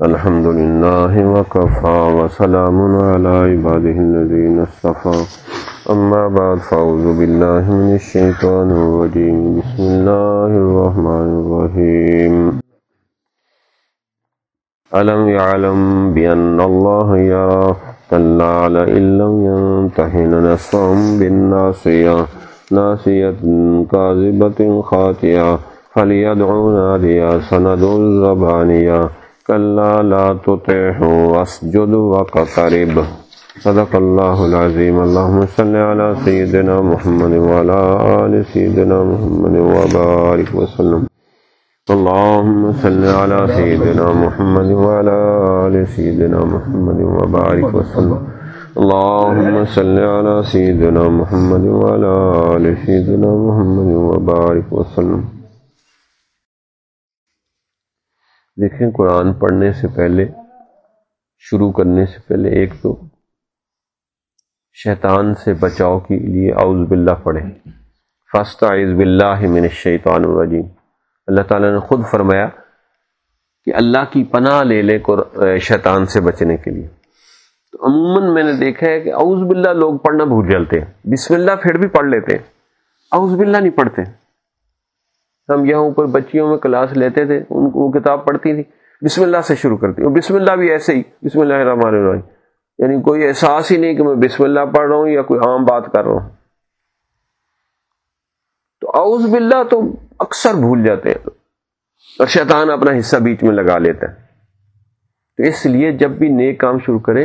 الحمد لله وكفى وسلام على عباده الذين اصطفى. أما بعد، فأعوذ بالله من الشيطان الرجيم. بسم الله الرحمن الرحيم. ألم يعلم بأن الله يرى كلا لئن لم ينته لنسفعا بالناصية، ناصية كاذبة خاطئة، فليدعو ناديا سندع الزبانية. كلا لا تطعه واسجد واقترب صدق الله العظيم. اللهم صل على سيدنا محمد وعلى آل سيدنا محمد وبارك وسلم. اللهم صل على سيدنا محمد وعلى آل سيدنا محمد وبارك وسلم. اللهم صل على سيدنا محمد وعلى آل سيدنا محمد وبارك وسلم. دیکھیں قرآن پڑھنے سے پہلے، شروع کرنے سے پہلے ایک تو شیطان سے بچاؤ کے لیے اعوذ باللہ پڑھیں۔ فسط عز باللہ من الشیطان الرجیم۔ اللہ تعالیٰ نے خود فرمایا کہ اللہ کی پناہ لے لے شیطان سے بچنے کے لیے۔ تو عموماً میں نے دیکھا ہے کہ اعوذ باللہ لوگ پڑھنا بھول جلتے ہیں۔ بسم اللہ پھر بھی پڑھ لیتے ہیں۔ اعوذ باللہ نہیں پڑھتے۔ ہم یہاں اوپر بچیوں میں کلاس لیتے تھے، ان کو وہ کتاب پڑھتی تھی۔ بسم اللہ سے شروع کرتی۔ ہوں بسم اللہ بھی ایسے ہی، بسم اللہ الرحمن الرحیم۔ یعنی کوئی احساس ہی نہیں کہ میں بسم اللہ پڑھ رہا ہوں یا کوئی عام بات کر رہا ہوں۔ تو اعوذ باللہ تو اکثر بھول جاتے ہیں۔ اور شیطان اپنا حصہ بیچ میں لگا لیتا ہے۔ تو اس لیے جب بھی نیک کام شروع کرے،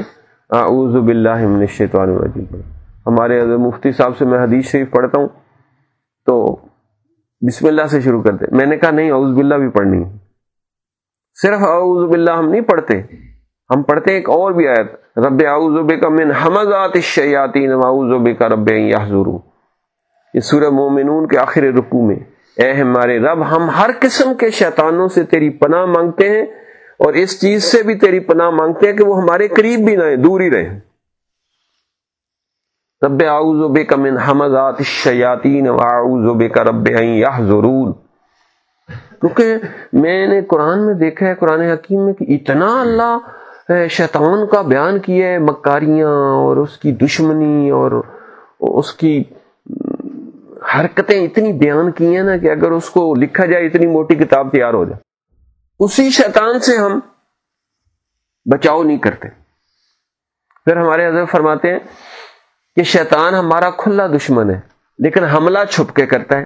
اعوذ باللہ من الشیطان الرجیم۔ ہمارے مفتی صاحب سے میں حدیث شریف پڑھتا ہوں۔ تو بسم اللہ سے شروع کرتے میں نے کہا نہیں، اعوذ باللہ بھی پڑھنی ہے۔ صرف اعوذ باللہ ہم نہیں پڑھتے، ہم پڑھتے ایک اور بھی آیت، رب اعوذ بک من حمزات الشیاطین واعوذ بک رب ان یحضرون یہ سورہ مومنون کے آخر رکوع میں، اے ہمارے رب، ہم ہر قسم کے شیطانوں سے تیری پناہ مانگتے ہیں اور اس چیز سے بھی تیری پناہ مانگتے ہیں کہ وہ ہمارے قریب بھی نہ ہیں دور ہی رہیں۔ رب اعوذ بک من حمزات الشیاطین واعوذ بک رب ان یحضرون۔ کیونکہ میں نے قرآن میں دیکھا ہے، قرآن حکیم میں کہ اتنا اللہ شیطان کا بیان کیا ہے، مکاریاں اور اس کی دشمنی اور اس کی حرکتیں اتنی بیان کی ہیں نا کہ اگر اس کو لکھا جائے، اتنی موٹی کتاب تیار ہو جائے۔ اسی شیطان سے ہم بچاؤ نہیں کرتے۔ پھر ہمارے حضرت فرماتے ہیں کہ شیطان ہمارا کھلا دشمن ہے، لیکن حملہ چھپ کے کرتا ہے۔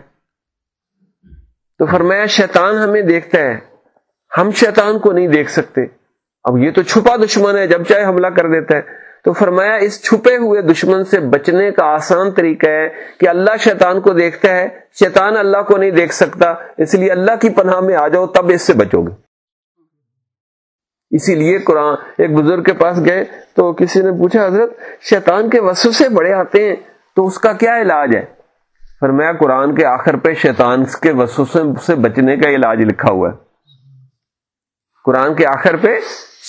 تو فرمایا، شیطان ہمیں دیکھتا ہے۔ ہم شیطان کو نہیں دیکھ سکتے۔ اب یہ تو چھپا دشمن ہے، جب چاہے حملہ کر دیتا ہے۔ تو فرمایا، اس چھپے ہوئے دشمن سے بچنے کا آسان طریقہ ہے کہ اللہ شیطان کو دیکھتا ہے، شیطان اللہ کو نہیں دیکھ سکتا۔ اس لیے اللہ کی پناہ میں آ جاؤ، تب اس سے بچو گے۔ اسی لیے قرآن ایک بزرگ کے پاس گئے تو کسی نے پوچھا، حضرت، شیطان کے وسوسے بڑے آتے ہیں تو اس کا کیا علاج ہے؟ فرمایا، قرآن کے آخر پہ شیطان کے وسوسے سے بچنے کا علاج لکھا ہوا ہے۔ قرآن کے آخر پہ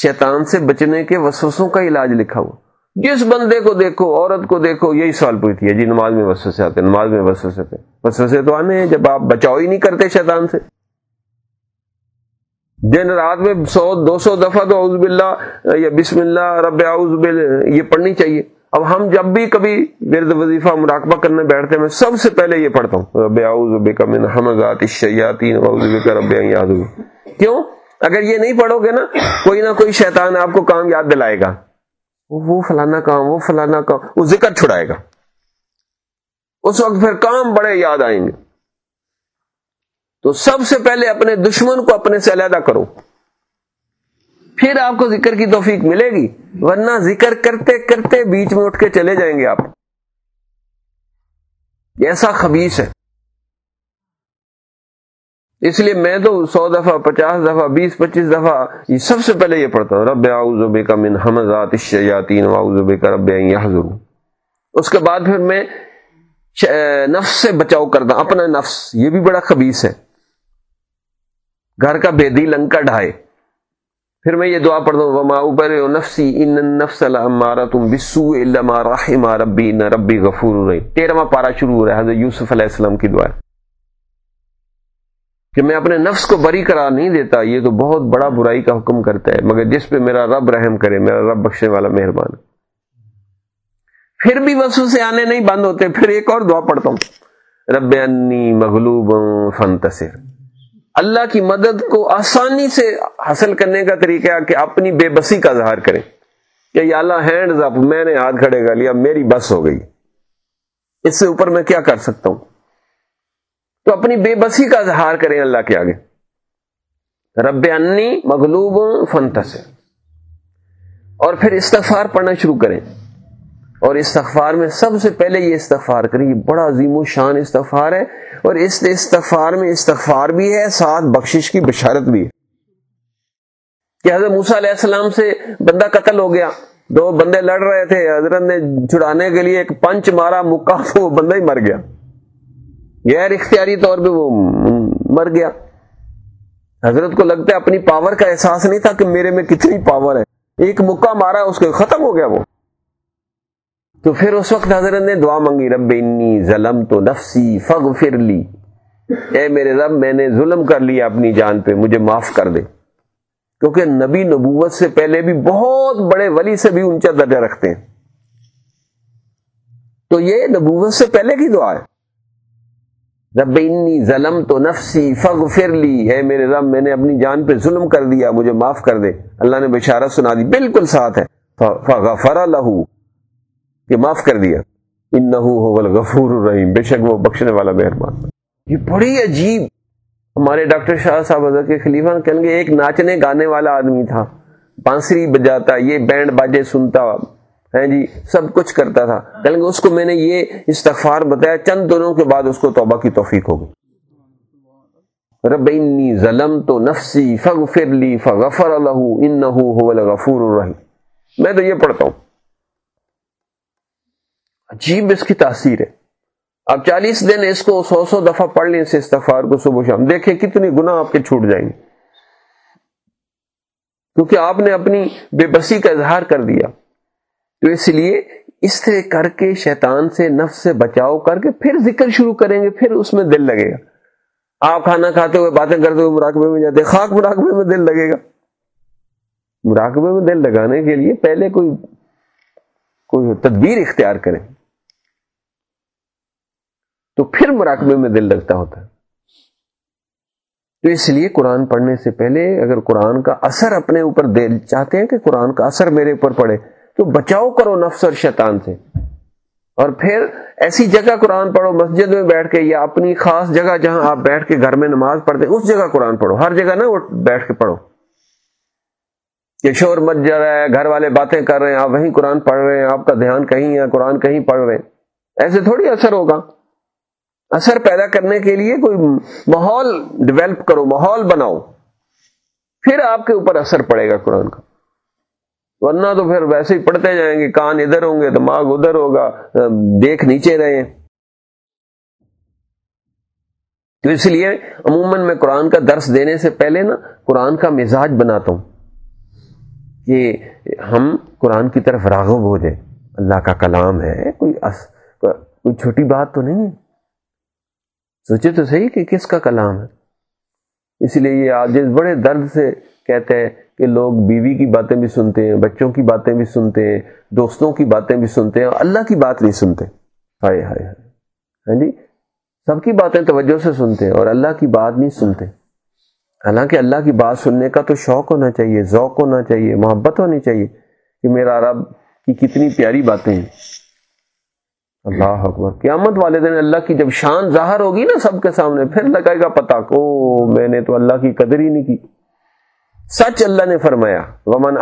شیطان سے بچنے کے وسوسوں کا علاج لکھا ہوا۔ جس بندے کو دیکھو، عورت کو دیکھو، یہی سوال پوچھتی ہے جی نماز میں وسوسے آتے نماز میں وسوسے آتے وسوسے تو آنے ہیں، جب آپ بچاؤ ہی نہیں کرتے شیطان سے۔ دن رات میں سو، دو سو دفعہ تو اعوذ باللہ، یا بسم اللہ، رب اعوذ باللہ یہ پڑھنی چاہیے۔ اب ہم جب بھی کبھی ورد وظیفہ مراقبہ کرنے بیٹھتے ہیں، میں سب سے پہلے یہ پڑھتا ہوں۔ رب اعوذ بک من حمزات الشیاطین واعوذ بک رب ان کیوں؟ اگر یہ نہیں پڑھو گے نا، کوئی نہ کوئی شیطان آپ کو کام یاد دلائے گا۔ وہ فلانا کام، وہ فلانا کام، وہ ذکر چھڑائے گا۔ اس وقت پھر کام بڑے یاد آئیں گے۔ تو سب سے پہلے اپنے دشمن کو اپنے سے علیحدہ کرو۔ پھر آپ کو ذکر کی توفیق ملے گی، ورنہ ذکر کرتے کرتے بیچ میں اٹھ کے چلے جائیں گے آپ۔ ایسا خبیص ہے۔ اس لیے میں تو سو دفعہ، پچاس دفعہ، بیس، پچیس دفعہ یہ سب سے پہلے یہ پڑھتا ہوں، رب اعوذ بک من حمزات الشیاطین واعوذ بک رب ان یحضرون۔ اس کے بعد پھر میں نفس سے بچاؤ کرتا ہوں، اپنا نفس، یہ بھی بڑا خبیص ہے۔ گھر کا بےدی لنکا ڈھائے۔ پھر میں یہ دعا پڑھتا ہوں، وما اوبر نفسی ان نفس المارا تم بسو علما رحم ربی نہ ربی غفور تیرہواں پارا شروع ہو رہا ہے، حضرت یوسف علیہ السلام کی دعا۔ کہ میں اپنے نفس کو بری قرار نہیں دیتا، یہ تو بہت بڑا برائی کا حکم کرتا ہے، مگر جس پہ میرا رب رحم کرے، میرا رب بخشنے والا مہربان۔ پھر بھی وسو سے آنے نہیں بند ہوتے، پھر ایک اور دعا پڑھتا ہوں۔ رب انی مغلوب فنتصر اللہ کی مدد کو آسانی سے حاصل کرنے کا طریقہ کہ اپنی بے بسی کا اظہار کریں کہ یا اللہ ہینڈز اپ میں نے ہاتھ کھڑے کر لیا، میری بس ہو گئی۔ اس سے اوپر میں کیا کر سکتا ہوں؟ تو اپنی بے بسی کا اظہار کریں اللہ کے آگے۔ رب انی مغلوب فنتس اور پھر استغفار پڑھنا شروع کریں۔ اور استغفار میں سب سے پہلے یہ استغفار کریں، یہ بڑا عظیم و شان استغفار ہے۔ اور اس استغفار میں استغفار بھی ہے، ساتھ بخشش کی بشارت بھی ہے۔ کہ حضرت موسا علیہ السلام سے بندہ قتل ہو گیا۔ دو بندے لڑ رہے تھے، حضرت نے چھڑانے کے لیے ایک پنچ مارا، مکہ تو وہ بندہ ہی مر گیا۔ غیر اختیاری طور پہ وہ مر گیا۔ حضرت کو لگتا ہے اپنی پاور کا احساس نہیں تھا کہ میرے میں کتنی پاور ہے۔ ایک مکہ مارا، اس کو ختم ہو گیا وہ۔ تو پھر اس وقت حضرت نے دعا منگی رب انی ظلم تو نفسی فگ لی۔ اے میرے رب، میں نے ظلم کر لیا اپنی جان پہ، مجھے معاف کر دے۔ کیونکہ نبی نبوت سے پہلے بھی بہت بڑے ولی سے بھی اونچا درجہ رکھتے ہیں۔ تو یہ نبوت سے پہلے کی دعا ہے۔ رب انی ظلم تو نفسی فگ لی۔ ہے میرے رب، میں نے اپنی جان پہ ظلم کر دیا، مجھے معاف کر دے۔ اللہ نے بشارت سنا دی، بالکل ساتھ ہے۔ فغفر لہو کہ معاف کر دیا۔ ان غفور الرحیم۔ بے شک وہ بخشنے والا مہربان یہ بڑی عجیب۔ ہمارے ڈاکٹر شاہ صاحب حضرت کے خلیفہ کہیں گے ایک ناچنے گانے والا آدمی تھا۔ بانسری بجاتا، یہ بینڈ باجے سنتا ہے جی سب کچھ کرتا تھا۔ کہیں گے اس کو میں نے یہ استغفار بتایا، چند دنوں کے بعد اس کو توبہ کی توفیق ہوگی۔ رب انی ظلم تو نفسی فگ فرلی فغفر اللہ ان غفور الرحیم۔ میں تو یہ پڑھتا ہوں۔ عجیب اس کی تاثیر ہے۔ اب چالیس دن اس کو سو سو دفعہ پڑھ لیں اس استغفار کو صبح شام۔ دیکھیں کتنی گناہ آپ کے چھوٹ جائیں گے۔ کیونکہ آپ نے اپنی بے بسی کا اظہار کر دیا۔ تو اس لیے اس طرح کر کے شیطان سے نفس سے بچاؤ کر کے پھر ذکر شروع کریں گے، پھر اس میں دل لگے گا۔ آپ کھانا کھاتے ہوئے باتیں کرتے ہوئے مراقبے میں جاتے خاک مراقبے میں دل لگے گا۔ مراقبے میں دل لگانے کے لیے پہلے کوئی کوئی تدبیر اختیار کریں۔ تو پھر مراقبے میں دل لگتا ہوتا ہے۔ تو اس لیے قرآن پڑھنے سے پہلے اگر قرآن کا اثر اپنے اوپر دل چاہتے ہیں کہ قرآن کا اثر میرے اوپر پڑے، تو بچاؤ کرو نفس اور شیطان سے۔ اور پھر ایسی جگہ قرآن پڑھو، مسجد میں بیٹھ کے یا اپنی خاص جگہ جہاں آپ بیٹھ کے گھر میں نماز پڑھتے، اس جگہ قرآن پڑھو۔ ہر جگہ نا وہ بیٹھ کے پڑھو۔ کہ شور مت جا رہا ہے گھر والے باتیں کر رہے ہیں، آپ وہیں قرآن پڑھ رہے ہیں، آپ کا دھیان کہیں ہے قرآن کہیں پڑھ رہے ہیں۔ ایسے تھوڑی اثر ہوگا۔ اثر پیدا کرنے کے لیے کوئی ماحول ڈیولپ کرو، ماحول بناؤ۔ پھر آپ کے اوپر اثر پڑے گا قرآن کا۔ ورنہ تو پھر ویسے ہی پڑھتے جائیں گے، کان ادھر ہوں گے، دماغ ادھر ہوگا، دیکھ نیچے رہے۔ تو اس لیے عموماً میں قرآن کا درس دینے سے پہلے نا قرآن کا مزاج بناتا ہوں کہ ہم قرآن کی طرف راغب ہو جائیں۔ اللہ کا کلام ہے، کوئی کوئی چھوٹی بات تو نہیں ہے۔ سوچے تو صحیح کہ کس کا کلام ہے؟ اس لیے یہ آج بڑے درد سے کہتے ہیں کہ لوگ بیوی کی باتیں بھی سنتے ہیں، بچوں کی باتیں بھی سنتے ہیں، دوستوں کی باتیں بھی سنتے ہیں اور اللہ کی بات نہیں سنتے۔ ہائے ہائے ہائے۔ ہاں جی؟ سب کی باتیں توجہ سے سنتے ہیں اور اللہ کی بات نہیں سنتے۔ حالانکہ اللہ کی بات سننے کا تو شوق ہونا چاہیے، ذوق ہونا چاہیے، محبت ہونی چاہیے کہ میرا رب کی کتنی پیاری باتیں ہیں۔ اللہ اکبر۔ قیامت والے دن اللہ کی جب شان ظاہر ہوگی نا سب کے سامنے، پھر لگائے گا پتا کو میں نے تو اللہ کی قدر ہی نہیں کی۔ سچ اللہ نے فرمایا، ومن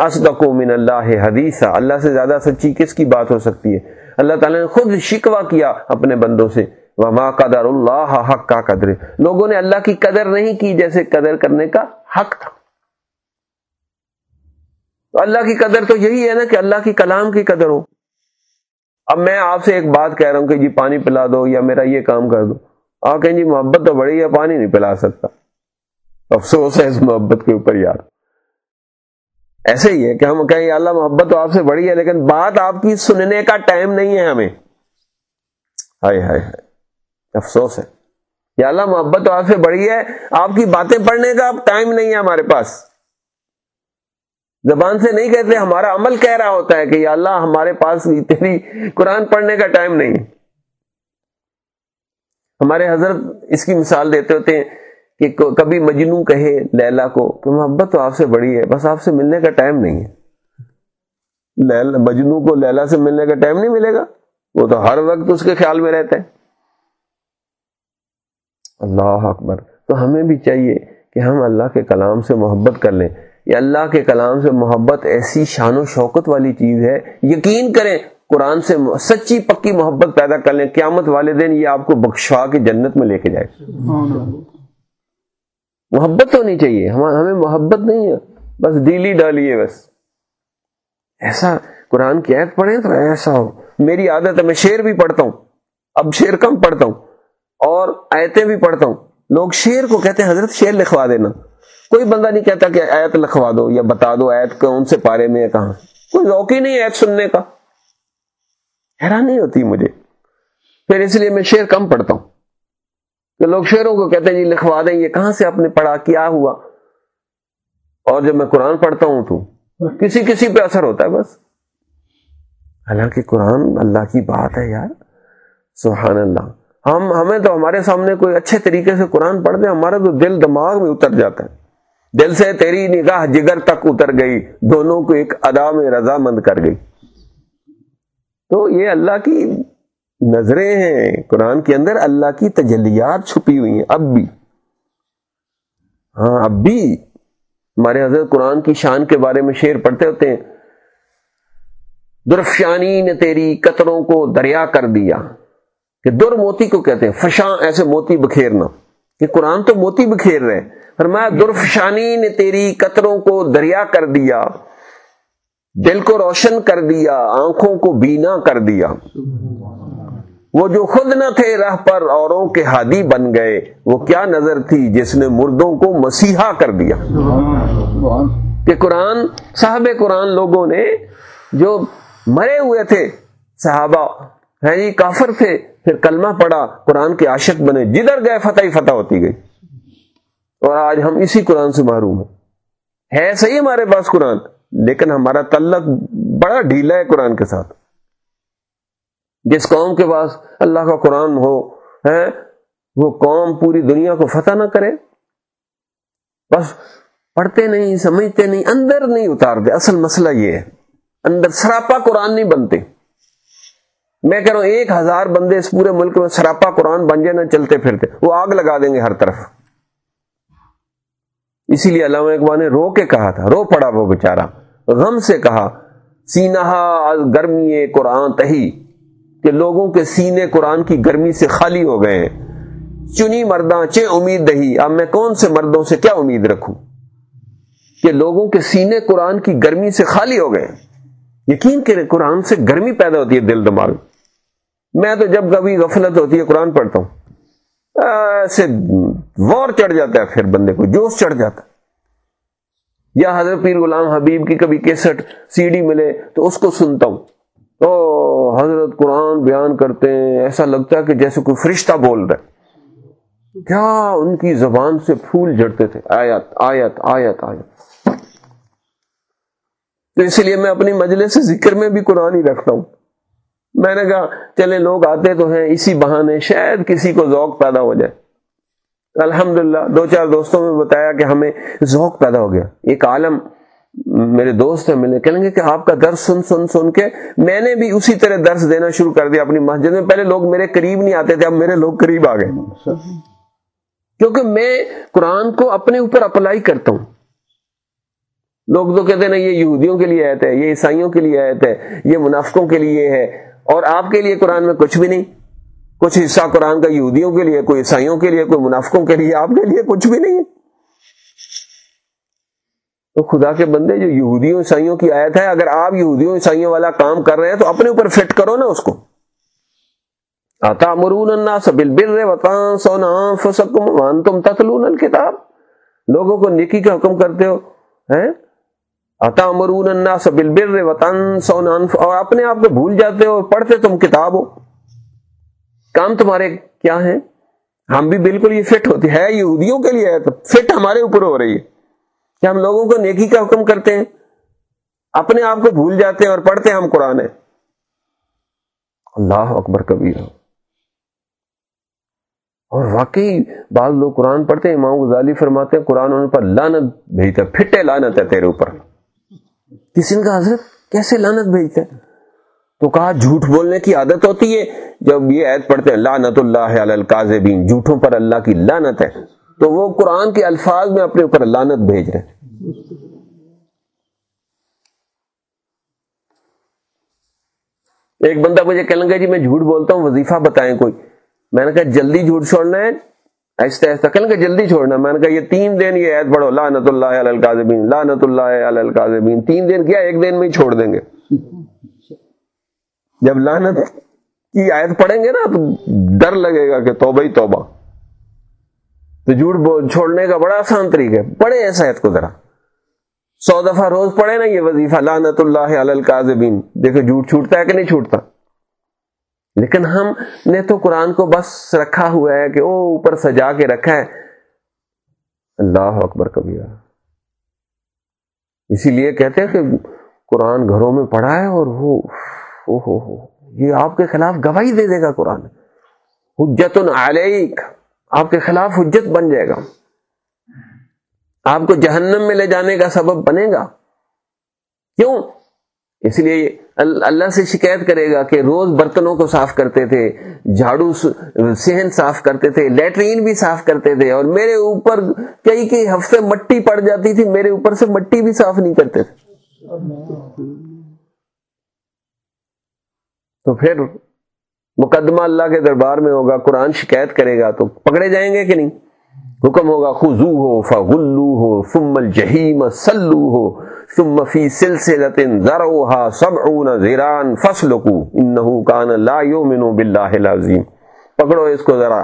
من اللہ حدیث اللہ سے زیادہ سچی کس کی بات ہو سکتی ہے؟ اللہ تعالیٰ نے خود شکوا کیا اپنے بندوں سے۔ وما قدر اللہ حق کا قدر لوگوں نے اللہ کی قدر نہیں کی جیسے قدر کرنے کا حق تھا۔ تو اللہ کی قدر تو یہی ہے نا کہ اللہ کی کلام کی قدر ہو۔ اب میں آپ سے ایک بات کہہ رہا ہوں کہ جی پانی پلا دو یا میرا یہ کام کر دو۔ آپ کہیں جی محبت تو بڑی ہے، پانی نہیں پلا سکتا۔ افسوس ہے اس محبت کے اوپر یار۔ ایسے ہی ہے کہ ہم کہیں اللہ محبت تو آپ سے بڑی ہے، لیکن بات آپ کی سننے کا ٹائم نہیں ہے ہمیں۔ ہائے ہائے ہائے۔ افسوس ہے۔ یا اللہ محبت تو آپ سے بڑی ہے، آپ کی باتیں پڑھنے کا اب ٹائم نہیں ہے ہمارے پاس۔ زبان سے نہیں کہتے، ہمارا عمل کہہ رہا ہوتا ہے کہ یا اللہ ہمارے پاس تیری قرآن پڑھنے کا ٹائم نہیں۔ ہمارے حضرت اس کی مثال دیتے ہوتے ہیں کہ کبھی مجنو کہے لیلا کو کہ محبت تو آپ سے بڑی ہے، بس آپ سے ملنے کا ٹائم نہیں ہے۔ مجنو کو لیلا سے ملنے کا ٹائم نہیں ملے گا؟ وہ تو ہر وقت اس کے خیال میں رہتا ہے۔ اللہ اکبر۔ تو ہمیں بھی چاہیے کہ ہم اللہ کے کلام سے محبت کر لیں۔ یہ اللہ کے کلام سے محبت ایسی شان و شوکت والی چیز ہے۔ یقین کریں، قرآن سے سچی پکی محبت پیدا کر لیں۔ قیامت والے دن یہ آپ کو بخشوا کے جنت میں لے کے جائے۔ محبت تو چاہیے۔ ہمیں محبت نہیں ہے۔ بس ڈیلی ڈالی ہے بس۔ ایسا قرآن کی عید پڑھیں تو ایسا ہو۔ میری عادت ہے، میں شعر بھی پڑھتا ہوں۔ اب شعر کم پڑھتا ہوں اور آیتیں بھی پڑھتا ہوں۔ لوگ شعر کو کہتے ہیں، حضرت شعر لکھوا دینا۔ کوئی بندہ نہیں کہتا کہ آیت لکھوا دو یا بتا دو آیت کون سے پارے میں کہاں۔ کوئی ذوق ہی نہیں آیت سننے کا۔ حیران نہیں ہوتی مجھے۔ پھر اس لیے میں شعر کم پڑھتا ہوں۔ کہ لوگ شعروں کو کہتے ہیں جی لکھوا دیں، یہ کہاں سے آپ نے پڑھا، کیا ہوا؟ اور جب میں قرآن پڑھتا ہوں تو کسی کسی پہ اثر ہوتا ہے بس۔ حالانکہ قرآن اللہ کی بات ہے یار۔ سبحان اللہ۔ ہم، ہمیں تو ہمارے سامنے کوئی اچھے طریقے سے قرآن پڑھ دیں ہمارا تو دل دماغ میں اتر جاتا ہے۔ دل سے تیری نگاہ جگر تک اتر گئی، دونوں کو ایک ادا میں رضامند کر گئی۔ تو یہ اللہ کی نظریں ہیں۔ قرآن کے اندر اللہ کی تجلیات چھپی ہوئی ہیں۔ اب بھی۔ ہاں اب بھی۔ ہمارے حضرت قرآن کی شان کے بارے میں شعر پڑھتے ہوتے ہیں۔ درفشانی نے تیری قطروں کو دریا کر دیا۔ کہ در موتی کو کہتے ہیں، فشاں ایسے موتی بکھیرنا۔ کہ قرآن تو موتی بکھیر رہے فرمایا درفشانی نے تیری قطروں کو دریا کر دیا، دل کو روشن کر دیا، آنکھوں کو بینا کر دیا۔ وہ جو خود نہ تھے راہ پر، اوروں کے ہادی بن گئے۔ وہ کیا نظر تھی جس نے مردوں کو مسیحا کر دیا۔ کہ قرآن، صاحب قرآن لوگوں نے جو مرے ہوئے تھے، صحابہ ہے جی کافر تھے۔ پھر کلمہ پڑا قرآن کے عاشق بنے، جدھر گئے فتح ہی فتح ہوتی گئی۔ اور آج ہم اسی قرآن سے محروم ہیں۔ ہے صحیح ہمارے پاس قرآن، لیکن ہمارا تعلق بڑا ڈھیلا ہے قرآن کے ساتھ۔ جس قوم کے پاس اللہ کا قرآن ہو، ہے، وہ قوم پوری دنیا کو فتح نہ کرے۔ بس پڑھتے نہیں، سمجھتے نہیں، اندر نہیں اتارتے اصل مسئلہ یہ ہے، اندر سراپا قرآن نہیں بنتے۔ میں کہہ رہا ہوں، ایک ہزار بندے اس پورے ملک میں سراپا قرآن بن جائے نہ چلتے پھرتے، وہ آگ لگا دیں گے ہر طرف۔ اسی لیے علامہ اقبال نے رو کے کہا تھا، رو پڑا وہ بےچارا غم سے کہا، سینہ گرمی قرآن تہی کہ لوگوں کے سینے قرآن کی گرمی سے خالی ہو گئے ہیں۔ چنی مرداں، چے امید دہی، اب میں کون سے مردوں سے کیا امید رکھوں؟ کہ لوگوں کے سینے قرآن کی گرمی سے خالی ہو گئے۔ یقین کریں، قرآن سے گرمی پیدا ہوتی ہے دل دماغ۔ میں تو جب کبھی غفلت ہوتی ہے قرآن پڑھتا ہوں ایسے وار چڑھ جاتا ہے، پھر بندے کو جوش چڑھ جاتا ہے۔ یا حضرت پیر غلام حبیب کی کبھی کیسٹ سی ڈی ملے تو اس کو سنتا ہوں۔ تو حضرت قرآن بیان کرتے ہیں، ایسا لگتا ہے کہ جیسے کوئی فرشتہ بول رہا ہے۔ کیا ان کی زبان سے پھول جڑتے تھے؟ آیت آیت آیت آیت۔ تو اس لیے میں اپنی مجلس سے ذکر میں بھی قرآن ہی رکھتا ہوں۔ میں نے کہا، چلے لوگ آتے تو ہیں، اسی بہانے شاید کسی کو ذوق پیدا ہو جائے۔ الحمد دو چار دوستوں میں بتایا کہ ہمیں ذوق پیدا ہو گیا۔ ایک عالم میرے دوست ہیں، ملے، کہیں گے کہ آپ کا درس سن سن سن کے میں نے بھی اسی طرح درس دینا شروع کر دیا اپنی مسجد میں۔ پہلے لوگ میرے قریب نہیں آتے تھے، اب میرے لوگ قریب آ گئے۔ کیونکہ میں قرآن کو اپنے اوپر اپلائی کرتا ہوں۔ لوگ تو کہتے ہیں نا یہ یہودیوں کے لیے آیت ہے، یہ عیسائیوں کے لیے آیت ہے، یہ منافقوں کے لیے ہے۔ اور آپ کے لیے قرآن میں کچھ بھی نہیں۔ کچھ حصہ قرآن کا یہودیوں کے لیے، کوئی عیسائیوں کے لیے، کوئی منافقوں کے لیے، آپ کے لیے کچھ بھی نہیں ہے۔ تو خدا کے بندے، جو یہودیوں، عیسائیوں کی آیت ہے، اگر آپ یہودیوں، عیسائیوں والا کام کر رہے ہیں، تو اپنے اوپر فٹ کرو نا اس کو۔ آتا مرون تم تتلون الکتاب لوگوں کو نیکی کا حکم کرتے ہو اتا مرون الناس بالبر وتنسون اور اپنے آپ کو بھول جاتے ہو، پڑھتے تم کتاب ہو۔ کام تمہارے کیا ہیں؟ ہم بھی بالکل یہ فٹ ہوتی ہے یہودیوں کے لیے ہے تو فٹ ہمارے اوپر ہو رہی ہے۔ کہ ہم لوگوں کو نیکی کا حکم کرتے ہیں؟ اپنے آپ کو بھول جاتے ہیں اور پڑھتے ہیں ہم قرآن۔ ہے اللہ اکبر کبیر۔ اور واقعی بعض لوگ قرآن پڑھتے ہیں، امام غزالی فرماتے ہیں، قرآن ان پر لانت بھیجتا ہے، پھٹے لانت ہے تیرے اوپر۔ کسی نے کہا حضرت؟ کیسے لانت بھیجتے ہیں؟ تو کہا جھوٹ بولنے کی عادت ہوتی ہے، جب یہ عید پڑھتے ہیں لانت اللہ القاذبین جھوٹوں پر اللہ کی لانت ہے۔ تو وہ قرآن کے الفاظ میں اپنے اوپر لانت بھیج رہے ہیں۔ ایک بندہ مجھے کہنے لگا جی میں جھوٹ بولتا ہوں، وظیفہ بتائیں کوئی۔ میں نے کہا، جلدی جھوٹ چھوڑنا ہے ایسا ایسا کہنے لگا، جلدی چھوڑنا، میں نے کہا، یہ تین دن یہ عید پڑھو لانت اللہ القاظبین لانت اللہ القاظبین تین دن کیا، ایک دن میں ہی چھوڑ دیں گے؟ جب لانت کی آیت پڑھیں گے نا، تو ڈر لگے گا کہ توبہ ہی توبہ۔ تو جھوٹ چھوڑنے کا بڑا آسان طریقہ ہے پڑھے ایسا آیت کو ذرا۔ سو دفعہ روز پڑھے نا یہ وظیفہ لانت اللہ القاظبین دیکھو جھوٹ چھوٹتا ہے کہ نہیں چھوٹتا؟ لیکن ہم نے تو قرآن کو بس رکھا ہوا ہے کہ او اوپر سجا کے رکھا ہے۔ اللہ اکبر کبیرہ۔ اسی لیے کہتے ہیں کہ قرآن گھروں میں پڑھا ہے اور وہ او ہو ہو۔ یہ آپ کے خلاف گواہی دے دے گا قرآن۔ حجت علیک۔ آپ کے خلاف حجت بن جائے گا۔ آپ کو جہنم میں لے جانے کا سبب بنے گا۔ کیوں؟ اس لیے اللہ سے شکایت کرے گا کہ روز برتنوں کو صاف کرتے تھے، جھاڑو صحن صاف کرتے تھے، لیٹرین بھی صاف کرتے تھے اور میرے اوپر کئی کئی ہفتے مٹی پڑ جاتی تھی، میرے اوپر سے مٹی بھی صاف نہیں کرتے تھے۔ تو پھر مقدمہ اللہ کے دربار میں ہوگا، قرآن شکایت کرے گا تو پکڑے جائیں گے کہ نہیں؟ حکم ہوگا خزو ہو، فغلو ہو فم الجہیم سلو ہو۔ ثم فی سلسلت ذروها سبعون زیران فسلکو انہو کان لا یومنو باللہ العظیم۔ پکڑو اس کو ذرا۔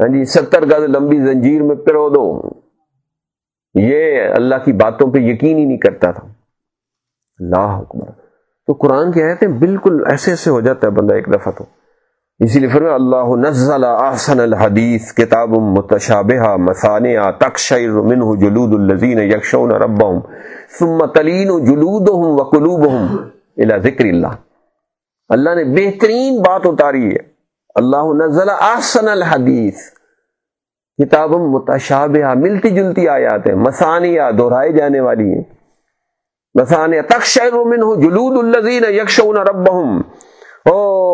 ہاں جی ستر گز لمبی زنجیر میں پرو دو۔ یہ اللہ کی باتوں پہ یقین ہی نہیں کرتا تھا۔ اللہ اکبر۔ تو قرآن کی آیتیں بالکل ایسے ایسے ہو جاتا ہے، بندہ ایک دفعہ تو۔ اسی لیے فرمایا، اللہ نزل احسن الحدیث، کتاب متشابہ مسانع تقشعر منه جلود الذین یخشون ربهم ثم تلین جلودهم وقلوبهم الى ذکر اللہ. اللہ نے بہترین بات اتاری ہے۔ اللہ نزل احسن الحدیث، کتاب متشابہ ملتی جلتی آیات ہیں مسانیہ دہرائے جانے والی ہیں۔ مسانیہ تقشعر منه جلود الذین یخشون ربهم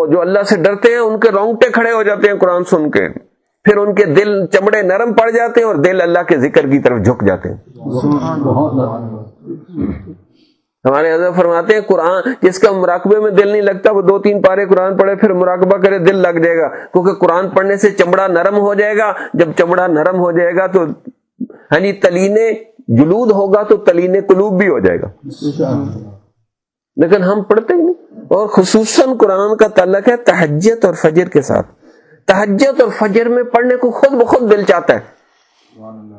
او جو اللہ سے ڈرتے ہیں، ان کے رونگٹے کھڑے ہو جاتے ہیں قرآن سن کے۔ پھر ان کے دل چمڑے نرم پڑ جاتے ہیں اور دل اللہ کے ذکر کی طرف جھک جاتے ہیں۔ ہمارے حضرت فرماتے ہیں، قرآن، جس کا مراقبے میں دل نہیں لگتا، وہ دو تین پارے قرآن پڑھے، پھر مراقبہ کرے، دل لگ جائے گا۔ کیونکہ قرآن پڑھنے سے چمڑا نرم ہو جائے گا۔ جب چمڑا نرم ہو جائے گا تو یعنی تلینے جلود ہوگا تو تلینے قلوب بھی ہو جائے گا۔ لیکن ہم پڑھتے ہی نہیں۔ اور خصوصاً قرآن کا تعلق ہے تہجت اور فجر کے ساتھ۔ تہجت اور فجر میں پڑھنے کو خود بخود دل چاہتا ہے۔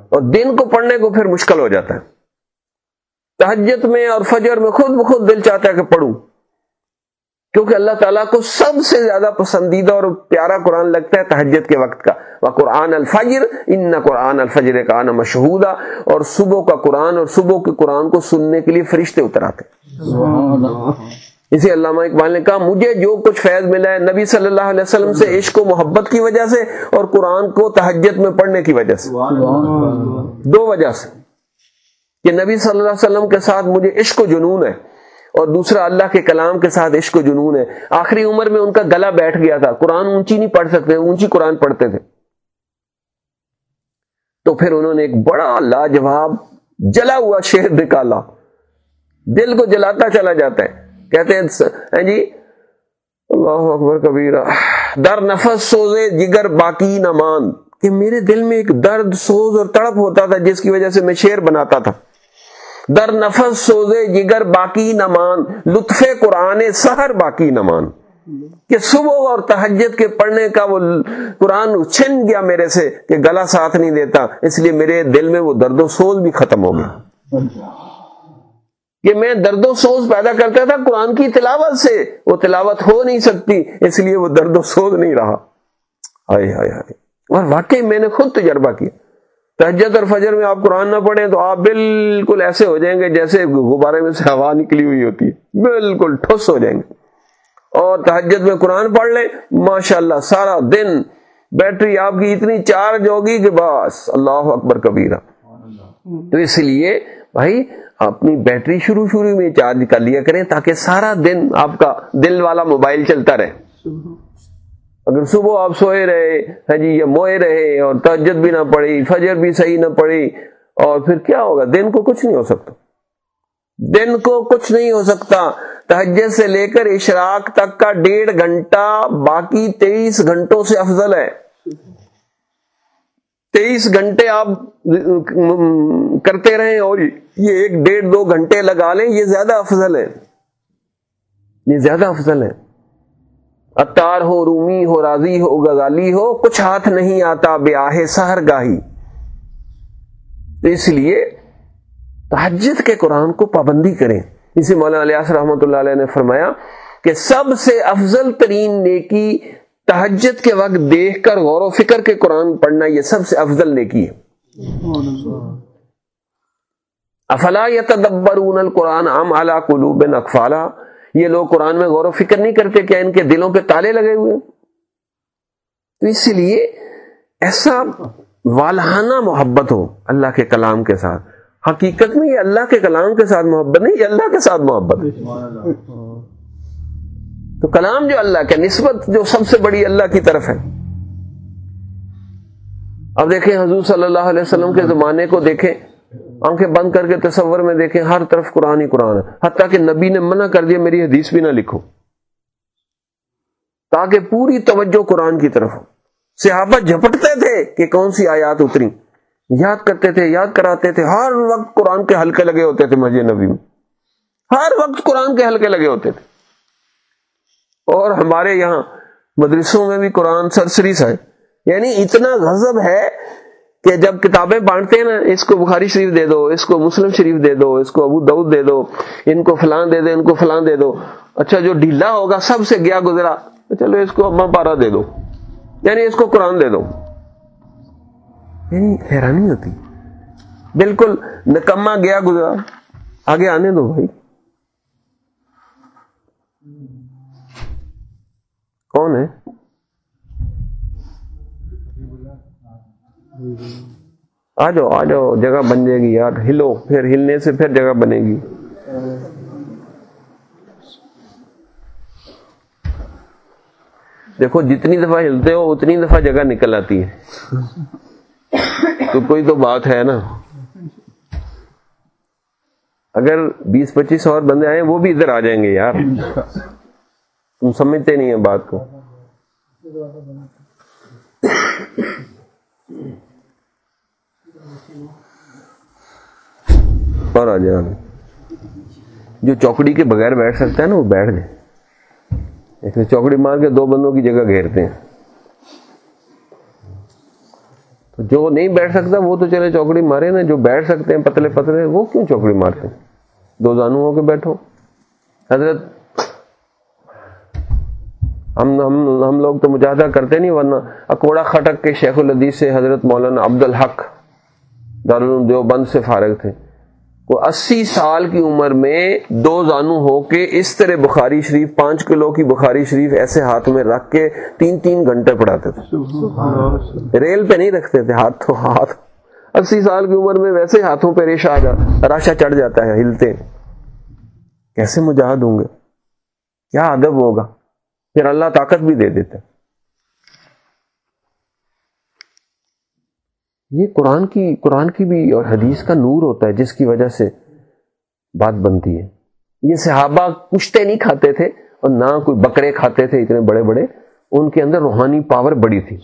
اور دن کو پڑھنے کو پھر مشکل ہو جاتا ہے۔ تہجت میں اور فجر میں خود بخود دل چاہتا ہے کہ پڑھوں۔ کیونکہ اللہ تعالیٰ کو سب سے زیادہ پسندیدہ اور پیارا قرآن لگتا ہے تہجد کے وقت کا۔ وہ قرآن الفجر، ان قرآن الفجر کا آنا مشہودہ اور صبح کا قرآن اور صبح کے قرآن کو سننے کے لیے فرشتے اتر آتے اسی علامہ اقبال نے کہا مجھے جو کچھ فیض ملا ہے نبی صلی اللہ علیہ وسلم سے عشق و محبت کی وجہ سے اور قرآن کو تہجد میں پڑھنے کی وجہ سے۔ دو وجہ سے۔ کہ نبی صلی اللہ علیہ وسلم کے ساتھ مجھے عشق و جنون ہے اور دوسرا اللہ کے کلام کے ساتھ عشق و جنون ہے۔ آخری عمر میں ان کا گلا بیٹھ گیا تھا۔ قرآن اونچی نہیں پڑھ سکتے اونچی قرآن پڑھتے تھے۔ تو پھر انہوں نے ایک بڑا لاجواب جلا ہوا شہر نکالا۔ دل کو جلاتا چلا جاتا ہے۔ کہتے ہیں جی؟ اللہ اکبر کبیرہ۔ در نفس سوزے جگر باقی نہ مان۔ کہ میرے دل میں ایک درد سوز اور تڑپ ہوتا تھا جس کی وجہ سے میں شیر بناتا تھا۔ در نفس سوزے جگر باقی نمان لطف قرآن سحر باقی نمان کہ صبح اور تحجد کے پڑھنے کا وہ قرآن چھن گیا میرے سے کہ گلا ساتھ نہیں دیتا۔ اس لیے میرے دل میں وہ درد و سوز بھی ختم ہو گیا۔ کہ میں درد و سوز پیدا کرتا تھا قرآن کی تلاوت سے، وہ تلاوت ہو نہیں سکتی، اس لیے وہ درد و سوز نہیں رہا۔ ہائے ہائے ہائے۔ اور واقعی میں نے خود تجربہ کیا۔ تہجد اور فجر میں آپ قرآن نہ پڑھیں تو آپ بالکل ایسے ہو جائیں گے جیسے غبارے میں سے ہوا نکلی ہوئی ہوتی ہے۔ بالکل ٹھوس ہو جائیں گے۔ اور تہجد میں قرآن پڑھ لیں ماشاء اللہ سارا دن بیٹری آپ کی اتنی چارج ہوگی کہ بس، اللہ اکبر کبیرہ۔ تو اس لیے بھائی اپنی بیٹری شروع شروع میں چارج کر لیا کریں تاکہ سارا دن آپ کا دل والا موبائل چلتا رہے۔ اگر صبح آپ سوئے رہے ہاں جی یا موئے رہے اور تجد بھی نہ پڑی فجر بھی صحیح نہ پڑی اور پھر کیا ہوگا؟ دن کو کچھ نہیں ہو سکتا۔ دن کو کچھ نہیں ہو سکتا۔ تہجد سے لے کر اشراق تک کا ڈیڑھ گھنٹہ باقی تیئیس گھنٹوں سے افضل ہے۔ تیئیس گھنٹے آپ کرتے رہیں اور یہ ایک ڈیڑھ دو گھنٹے لگا لیں، یہ زیادہ افضل ہے۔ یہ زیادہ افضل ہے۔ اتار ہو، رومی ہو، راضی ہو، غزالی ہو، کچھ ہاتھ نہیں آتا، بے آہ سہر گاہی۔ تو اس لیے تحجد کے قرآن کو پابندی کریں۔ اسی مولانا علیہ رحمۃ اللہ علیہ نے فرمایا کہ سب سے افضل ترین نیکی تحجد کے وقت دیکھ کر غور و فکر کے قرآن پڑھنا یہ سب سے افضل نیکی ہے۔ افلا یا تدبر القرآن عام اعلیٰ قلوب اقفالا یہ لوگ قرآن میں غور و فکر نہیں کرتے کیا ان کے دلوں پہ تالے لگے ہوئے تو اس لیے ایسا والہانہ محبت ہو اللہ کے کلام کے ساتھ۔ حقیقت میں یہ اللہ کے کلام کے ساتھ محبت نہیں، یہ اللہ کے ساتھ محبت۔ ہے تو کلام جو اللہ کا نسبت جو سب سے بڑی اللہ کی طرف ہے۔ اب دیکھیں حضور صلی اللہ علیہ وسلم کے زمانے کو دیکھیں، آنکھیں بند کر کے تصور میں دیکھیں، ہر طرف قرآن ہی قرآن ہے۔ حتیٰ کہ نبی نے منع کر دیا، میری حدیث بھی نہ لکھو۔ تاکہ پوری توجہ قرآن کی طرف ہو۔ صحابہ جھپٹتے تھے کہ کون سی آیات اتری۔ یاد کرتے تھے، یاد کراتے تھے۔ ہر وقت قرآن کے ہلکے لگے ہوتے تھے مسجد نبی میں۔ ہر وقت قرآن کے ہلکے لگے ہوتے تھے۔ اور ہمارے یہاں مدرسوں میں بھی قرآن سرسری سا ہے۔ یعنی اتنا غضب ہے کہ جب کتابیں بانٹتے ہیں نا، اس کو بخاری شریف دے دو، اس کو مسلم شریف دے دو، اس کو ابو دعود دے دو، ان کو فلان دے دو، ان کو فلان دے دو۔ اچھا جو ڈھیلا ہوگا سب سے گیا گزرا، چلو اس کو اما پارا دے دو۔ یعنی اس کو قرآن دے دو۔ یعنی حیرانی ہوتی۔ بالکل نکما گیا گزرا۔ آگے آنے دو بھائی۔ کون ہے آ جاؤ آ جاؤ جگہ بن جائے گی یار ہلو پھر ہلنے سے پھر جگہ بنے گی دیکھو جتنی دفعہ ہلتے ہو اتنی دفعہ جگہ نکل آتی ہے تو کوئی تو بات ہے نا اگر بیس پچیس اور بندے آئے وہ بھی ادھر آ جائیں گے یار. تم سمجھتے نہیں ہیں بات کو۔ اور آ جائے جو چوکڑی کے بغیر بیٹھ سکتا ہے نا، وہ بیٹھ جائے۔ چوکڑی مار کے دو بندوں کی جگہ گھیرتے ہیں۔ تو جو نہیں بیٹھ سکتا، وہ تو چلے چوکڑی مارے نا۔ جو بیٹھ سکتے ہیں پتلے پتلے، وہ کیوں چوکڑی مارتے ہیں؟ دو زانو ہو کے بیٹھو۔ حضرت ہم ہم ہم لوگ تو مجاہدہ کرتے نہیں ورنہ اکوڑا خٹک کے شیخ الحدیث سے حضرت مولانا عبد الحق دارالعلوم دیوبند سے فارغ تھے۔ وہ اسی سال کی عمر میں دو زانو ہو کے اس طرح بخاری شریف پانچ کلو کی بخاری شریف ایسے ہاتھ میں رکھ کے تین تین گھنٹے پڑھاتے تھے۔ ریل پہ نہیں رکھتے تھے ہاتھ تو ہاتھ۔ اسی سال کی عمر میں ویسے ہاتھوں پہ ریشا آ جاتا راشا چڑھ جاتا ہے ہلتے۔ کیسے مجاہد ہوں گے؟ کیا ادب ہوگا؟ پھر اللہ طاقت بھی دے دیتا یہ قرآن کی قرآن کی بھی اور حدیث کا نور ہوتا ہے جس کی وجہ سے بات بنتی ہے۔ یہ صحابہ کشتے نہیں کھاتے تھے اور نہ کوئی بکرے کھاتے تھے اتنے بڑے بڑے۔ ان کے اندر روحانی پاور بڑی تھی۔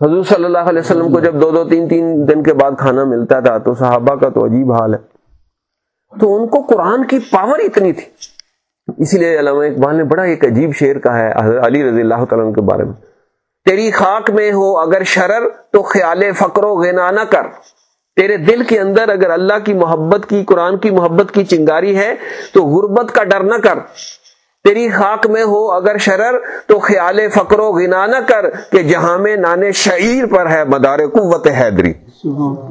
حضور صلی اللہ علیہ وسلم کو جب دو دو، تین تین دن کے بعد کھانا ملتا تھا تو صحابہ کا تو عجیب حال ہے۔ تو ان کو قرآن کی پاور اتنی تھی۔ اسی لیے علامہ اقبال نے بڑا ایک عجیب شعر کہا ہے علی رضی اللہ تعالیٰ کے بارے میں۔ تیری خاک میں ہو اگر شرر تو خیال فکر و غنا نہ کر۔ تیرے دل کے اندر اگر اللہ کی محبت کی، قرآن کی محبت کی چنگاری ہے تو غربت کا ڈر نہ کر۔ تیری خاک میں ہو اگر شرر تو خیال فکر و غنا نہ کر کہ جہاں میں نان شعیر پر ہے مدار قوت حیدری۔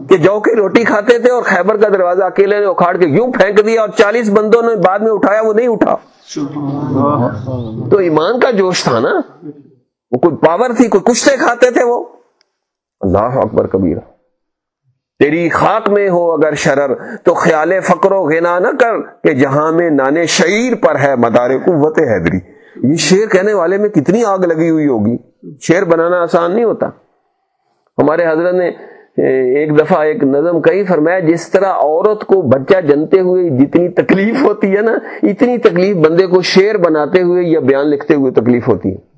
کہ جو کی روٹی کھاتے تھے اور خیبر کا دروازہ اکیلے نے اکھاڑ کے یوں پھینک دیا اور چالیس بندوں نے بعد میں اٹھایا وہ نہیں اٹھا۔ تو ایمان کا جوش تھا نا۔ وہ کوئی پاور تھی کوئی کشتے کھاتے تھے وہ۔ اللہ اکبر کبیرہ۔ تیری خاک میں ہو اگر شرر، تو خیال فکر و غنا نہ کر کہ جہاں میں نانے شعیر پر ہے مدار قوت حیدری۔ یہ شیر کہنے والے میں کتنی آگ لگی ہوئی ہوگی۔ شیر بنانا آسان نہیں ہوتا۔ ہمارے حضرت نے ایک دفعہ ایک نظم کئی فرمایا، جس طرح عورت کو بچہ جنتے ہوئے جتنی تکلیف ہوتی ہے نا، اتنی تکلیف بندے کو شیر بناتے ہوئے یا بیان لکھتے ہوئے تکلیف ہوتی ہے۔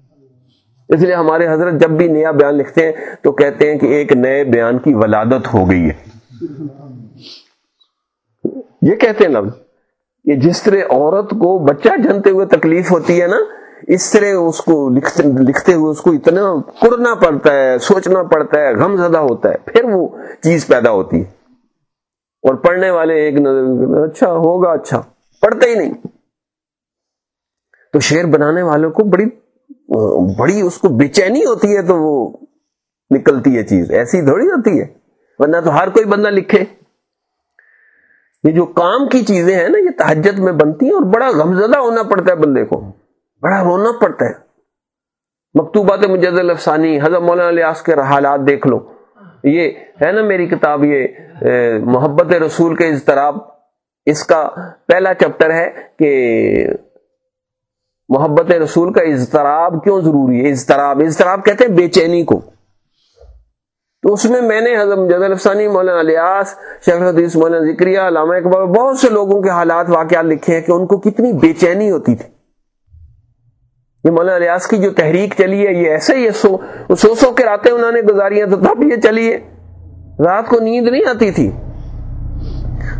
اس لیے ہمارے حضرت جب بھی نیا بیان لکھتے ہیں تو کہتے ہیں کہ ایک نئے بیان کی ولادت ہو گئی ہے۔ یہ کہتے ہیں لفظ کہ جس طرح عورت کو بچہ جنتے ہوئے تکلیف ہوتی ہے نا، اس طرح اس کو لکھتے ہوئے اس کو اتنا کڑنا پڑتا ہے، سوچنا پڑتا ہے، غم زدہ ہوتا ہے، پھر وہ چیز پیدا ہوتی ہے۔ اور پڑھنے والے ایک نظر اچھا ہوگا اچھا پڑھتے ہی نہیں۔ تو شعر بنانے والوں کو بڑی بڑی اس کو بے چینی ہوتی ہے تو وہ نکلتی ہے چیز، ایسی تھوڑی ہوتی ہے۔ ورنہ تو ہر کوئی بندہ لکھے۔ یہ جو کام کی چیزیں ہیں نا، یہ تحجت میں بنتی ہیں اور بڑا غمزدہ ہونا پڑتا ہے بندے کو۔ بڑا رونا پڑتا ہے۔ مکتوبات مجد الفسانی حضرت مولانا الیاس کے حالات دیکھ لو۔ یہ ہے نا میری کتاب، یہ محبت رسول کے اضطراب۔ اس کا پہلا چیپٹر ہے کہ محبت رسول کا اضطراب کیوں ضروری ہے؟ اضطراب اضطراب کہتے ہیں بے چینی کو۔ تو اس میں میں نے حضرت جد مولانا الیاس شیخ حدیث مولانا ذکریہ علامہ اقبال بہت سے لوگوں کے حالات واقعات لکھے ہیں کہ ان کو کتنی بے چینی ہوتی تھی۔ یہ مولانا الیاس کی جو تحریک چلی ہے یہ ایسے ہی سو سو, سو کے راتیں انہوں نے گزاری ہیں تو تب یہ چلی ہے۔ رات کو نیند نہیں آتی تھی۔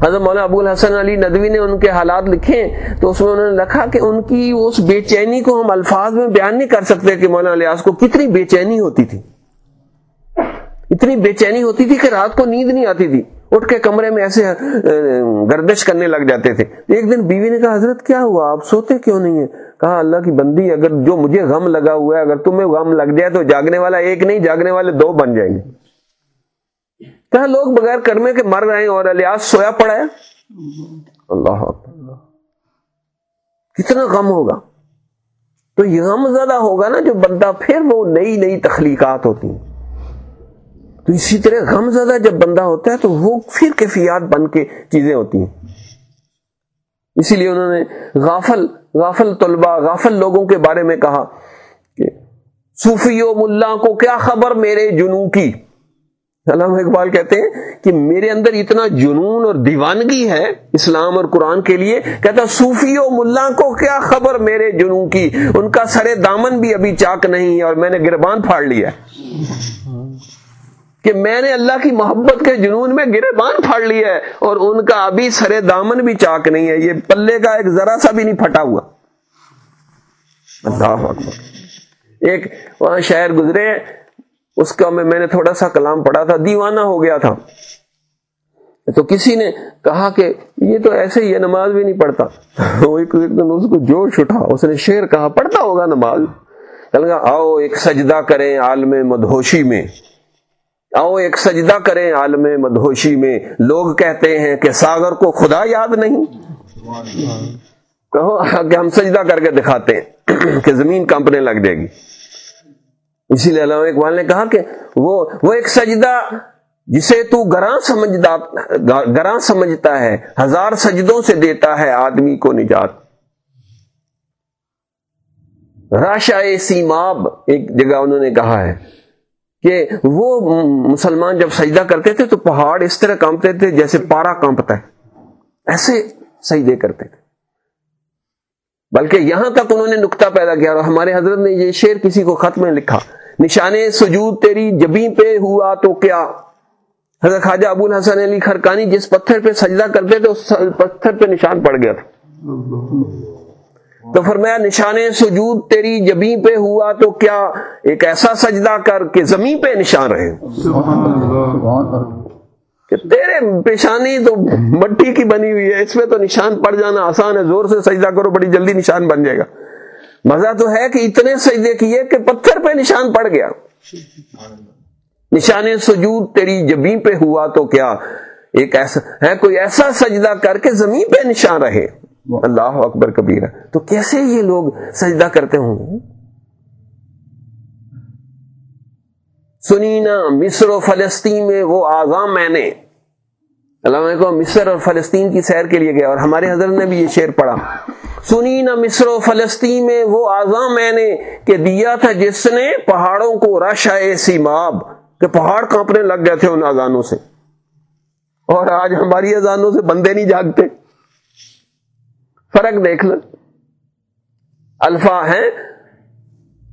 حضرت مولانا ابو الحسن علی ندوی نے ان کے حالات لکھے تو اس میں انہوں نے لکھا کہ ان کی اس بے چینی کو ہم الفاظ میں بیان نہیں کر سکتے کہ مولانا الیاس کو کتنی بے چینی ہوتی تھی۔ اتنی بے چینی ہوتی تھی کہ رات کو نیند نہیں آتی تھی۔ اٹھ کے کمرے میں ایسے گردش کرنے لگ جاتے تھے۔ ایک دن بیوی نے کہا، حضرت، کیا ہوا؟ آپ سوتے کیوں نہیں ہیں؟ کہا، اللہ کی بندی، اگر جو مجھے غم لگا ہوا ہے، اگر تمہیں غم لگ جائے تو جاگنے والا ایک نہیں، جاگنے والے دو بن جائیں گے۔ کہا لوگ بغیر کرنے کے مر رہے ہیں اور الیاس سویا پڑا ہے؟ اللہ کتنا غم ہوگا۔ تو یہ غم زیادہ ہوگا نا جو بندہ پھر وہ نئی نئی تخلیقات ہوتی ہیں۔ تو اسی طرح غم زدہ جب بندہ ہوتا ہے تو وہ پھر کیفیات بن کے چیزیں ہوتی ہیں۔ اسی لیے انہوں نے غافل غافل طلبا غافل لوگوں کے بارے میں کہا کہ صوفی و ملا کو کیا خبر میرے جنو کی؟ علامہ اقبال کہتے ہیں کہ میرے اندر اتنا جنون اور دیوانگی ہے اسلام اور قرآن کے لیے، کہتا صوفی و ملا کو کیا خبر میرے جنو کی؟ ان کا سرے دامن بھی ابھی چاک نہیں اور میں نے گربان پھاڑ لیا کہ میں نے اللہ کی محبت کے جنون میں گرے بان پھاڑ لیا ہے اور ان کا ابھی سرے دامن بھی چاک نہیں ہے۔ یہ پلے کا ایک ذرا سا بھی نہیں پھٹا ہوا۔ اللہ ایک وہاں شہر گزرے اس کا میں میں نے تھوڑا سا کلام پڑھا تھا دیوانہ ہو گیا تھا۔ تو کسی نے کہا کہ یہ تو ایسے ہی ہے نماز بھی نہیں پڑھتا۔ ایک اس کو جوش اٹھا۔ اس نے شیر کہا پڑھتا ہوگا نماز؟ آؤ ایک سجدہ کریں عالم مدھوشی میں۔ آؤ ایک سجدہ کریں عالم مدھوشی میں۔ لوگ کہتے ہیں کہ ساگر کو خدا یاد نہیں۔ کہو کہ ہم سجدہ کر کے دکھاتے ہیں کہ زمین کمپنے لگ جائے گی۔ اسی لیے علامہ اقبال نے کہا کہ وہ وہ ایک سجدہ جسے تو گراں سمجھتا گراں سمجھتا ہے، ہزار سجدوں سے دیتا ہے آدمی کو نجات۔ راشا سیماب ایک جگہ انہوں نے کہا ہے کہ وہ مسلمان جب سجدہ کرتے تھے تو پہاڑ اس طرح کانپتے تھے جیسے پارا کانپتا ہے، ایسے سجدے کرتے تھے۔ بلکہ یہاں تک انہوں نے نقطہ پیدا کیا اور ہمارے حضرت نے یہ شعر کسی کو خط میں لکھا۔ نشان سجود تیری جبیں پہ ہوا تو کیا؟ حضرت خواجہ ابو الحسن علی خرکانی جس پتھر پہ سجدہ کرتے تھے، اس پتھر پہ نشان پڑ گیا تھا۔ تو فرمایا، نشان سجود تیری جبیں پہ ہوا تو کیا؟ ایک ایسا سجدہ کر کے زمین پہ نشان رہے۔ کہ تیرے پیشانی تو مٹی کی بنی ہوئی ہے، اس میں تو نشان پڑ جانا آسان ہے، زور سے سجدہ کرو، بڑی جلدی نشان بن جائے گا۔ مزہ تو ہے کہ اتنے سجدے کیے کہ پتھر پہ نشان پڑ گیا۔ نشان سجود تیری جبیں پہ ہوا تو کیا؟ ایک ایسا، ہے کوئی ایسا سجدہ کر کے زمین پہ نشان رہے؟ اللہ اکبر کبیر تو کیسے یہ لوگ سجدہ کرتے ہوں؟ گے سنینا مصر و فلسطین میں وہ آزام میں نے۔ اللہ کو مصر اور فلسطین کی سیر کے لیے گیا اور ہمارے حضرت نے بھی یہ شعر پڑھا۔ سنی نہ مصر و فلسطین میں وہ آزام میں نے کہ دیا تھا جس نے پہاڑوں کو رش آئے سیماب، کہ پہاڑ کانپنے لگ گئے تھے ان اذانوں سے۔ اور آج ہماری اذانوں سے بندے نہیں جاگتے۔ فرق دیکھ لو۔ الفا ہیں۔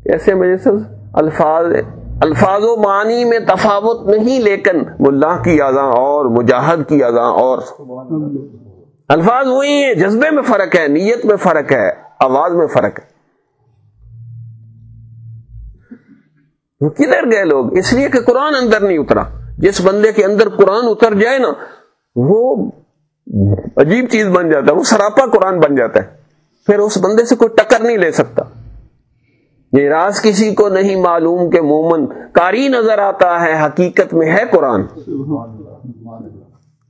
کیسے مجھے سب؟ الفاظ الفاظ و معنی میں تفاوت نہیں، لیکن ملا کی اذاں اور مجاہد کی اذاں اور الفاظ وہی ہیں، جذبے میں فرق ہے، نیت میں فرق ہے، آواز میں فرق ہے۔ کدھر گئے لوگ؟ اس لیے کہ قرآن اندر نہیں اترا۔ جس بندے کے اندر قرآن اتر جائے نا، وہ عجیب چیز بن جاتا ہے، وہ سراپا قرآن بن جاتا ہے۔ پھر اس بندے سے کوئی ٹکر نہیں لے سکتا۔ یہ راز کسی کو نہیں معلوم کہ مومن کاری نظر آتا ہے، حقیقت میں ہے قرآن۔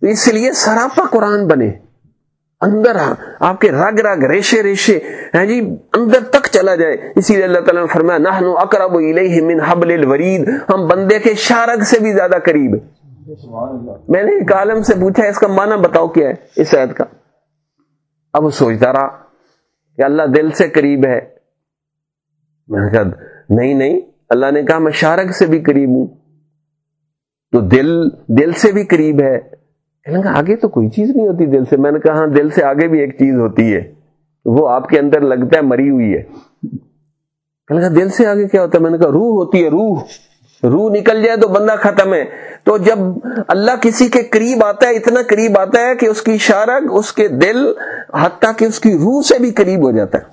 اس لیے سراپا قرآن بنے۔ اندر آپ کے رگ رگ، ریشے ریشے ہے جی اندر تک چلا جائے۔ اسی لیے اللہ تعالیٰ نے فرمایا نحن اقرب الیہ من حبل الورید۔ ہم بندے کے شارگ سے بھی زیادہ قریب میں نے ایک عالم سے پوچھا، اس کا معنی بتاؤ کیا ہے اس عید کا؟ اب وہ سوچتا رہا کہ اللہ دل سے قریب ہے۔ میں نے کہا، نہیں نہیں، اللہ نے کہا، میں شارگ سے بھی قریب ہوں۔ تو دل دل سے بھی قریب ہے۔ آگے تو کوئی چیز نہیں ہوتی دل سے۔ میں نے کہا ہاں دل سے آگے بھی ایک چیز ہوتی ہے۔ وہ آپ کے اندر لگتا ہے، مری ہوئی ہے۔ دل سے آگے کیا ہوتا ہے؟ میں نے کہا، روح ہوتی ہے، روح۔ روح نکل جائے تو بندہ ختم ہے۔ تو جب اللہ کسی کے قریب آتا ہے، اتنا قریب آتا ہے کہ اس کی شارگ اس کے دل حتیٰ کہ اس کی روح سے بھی قریب ہو جاتا ہے۔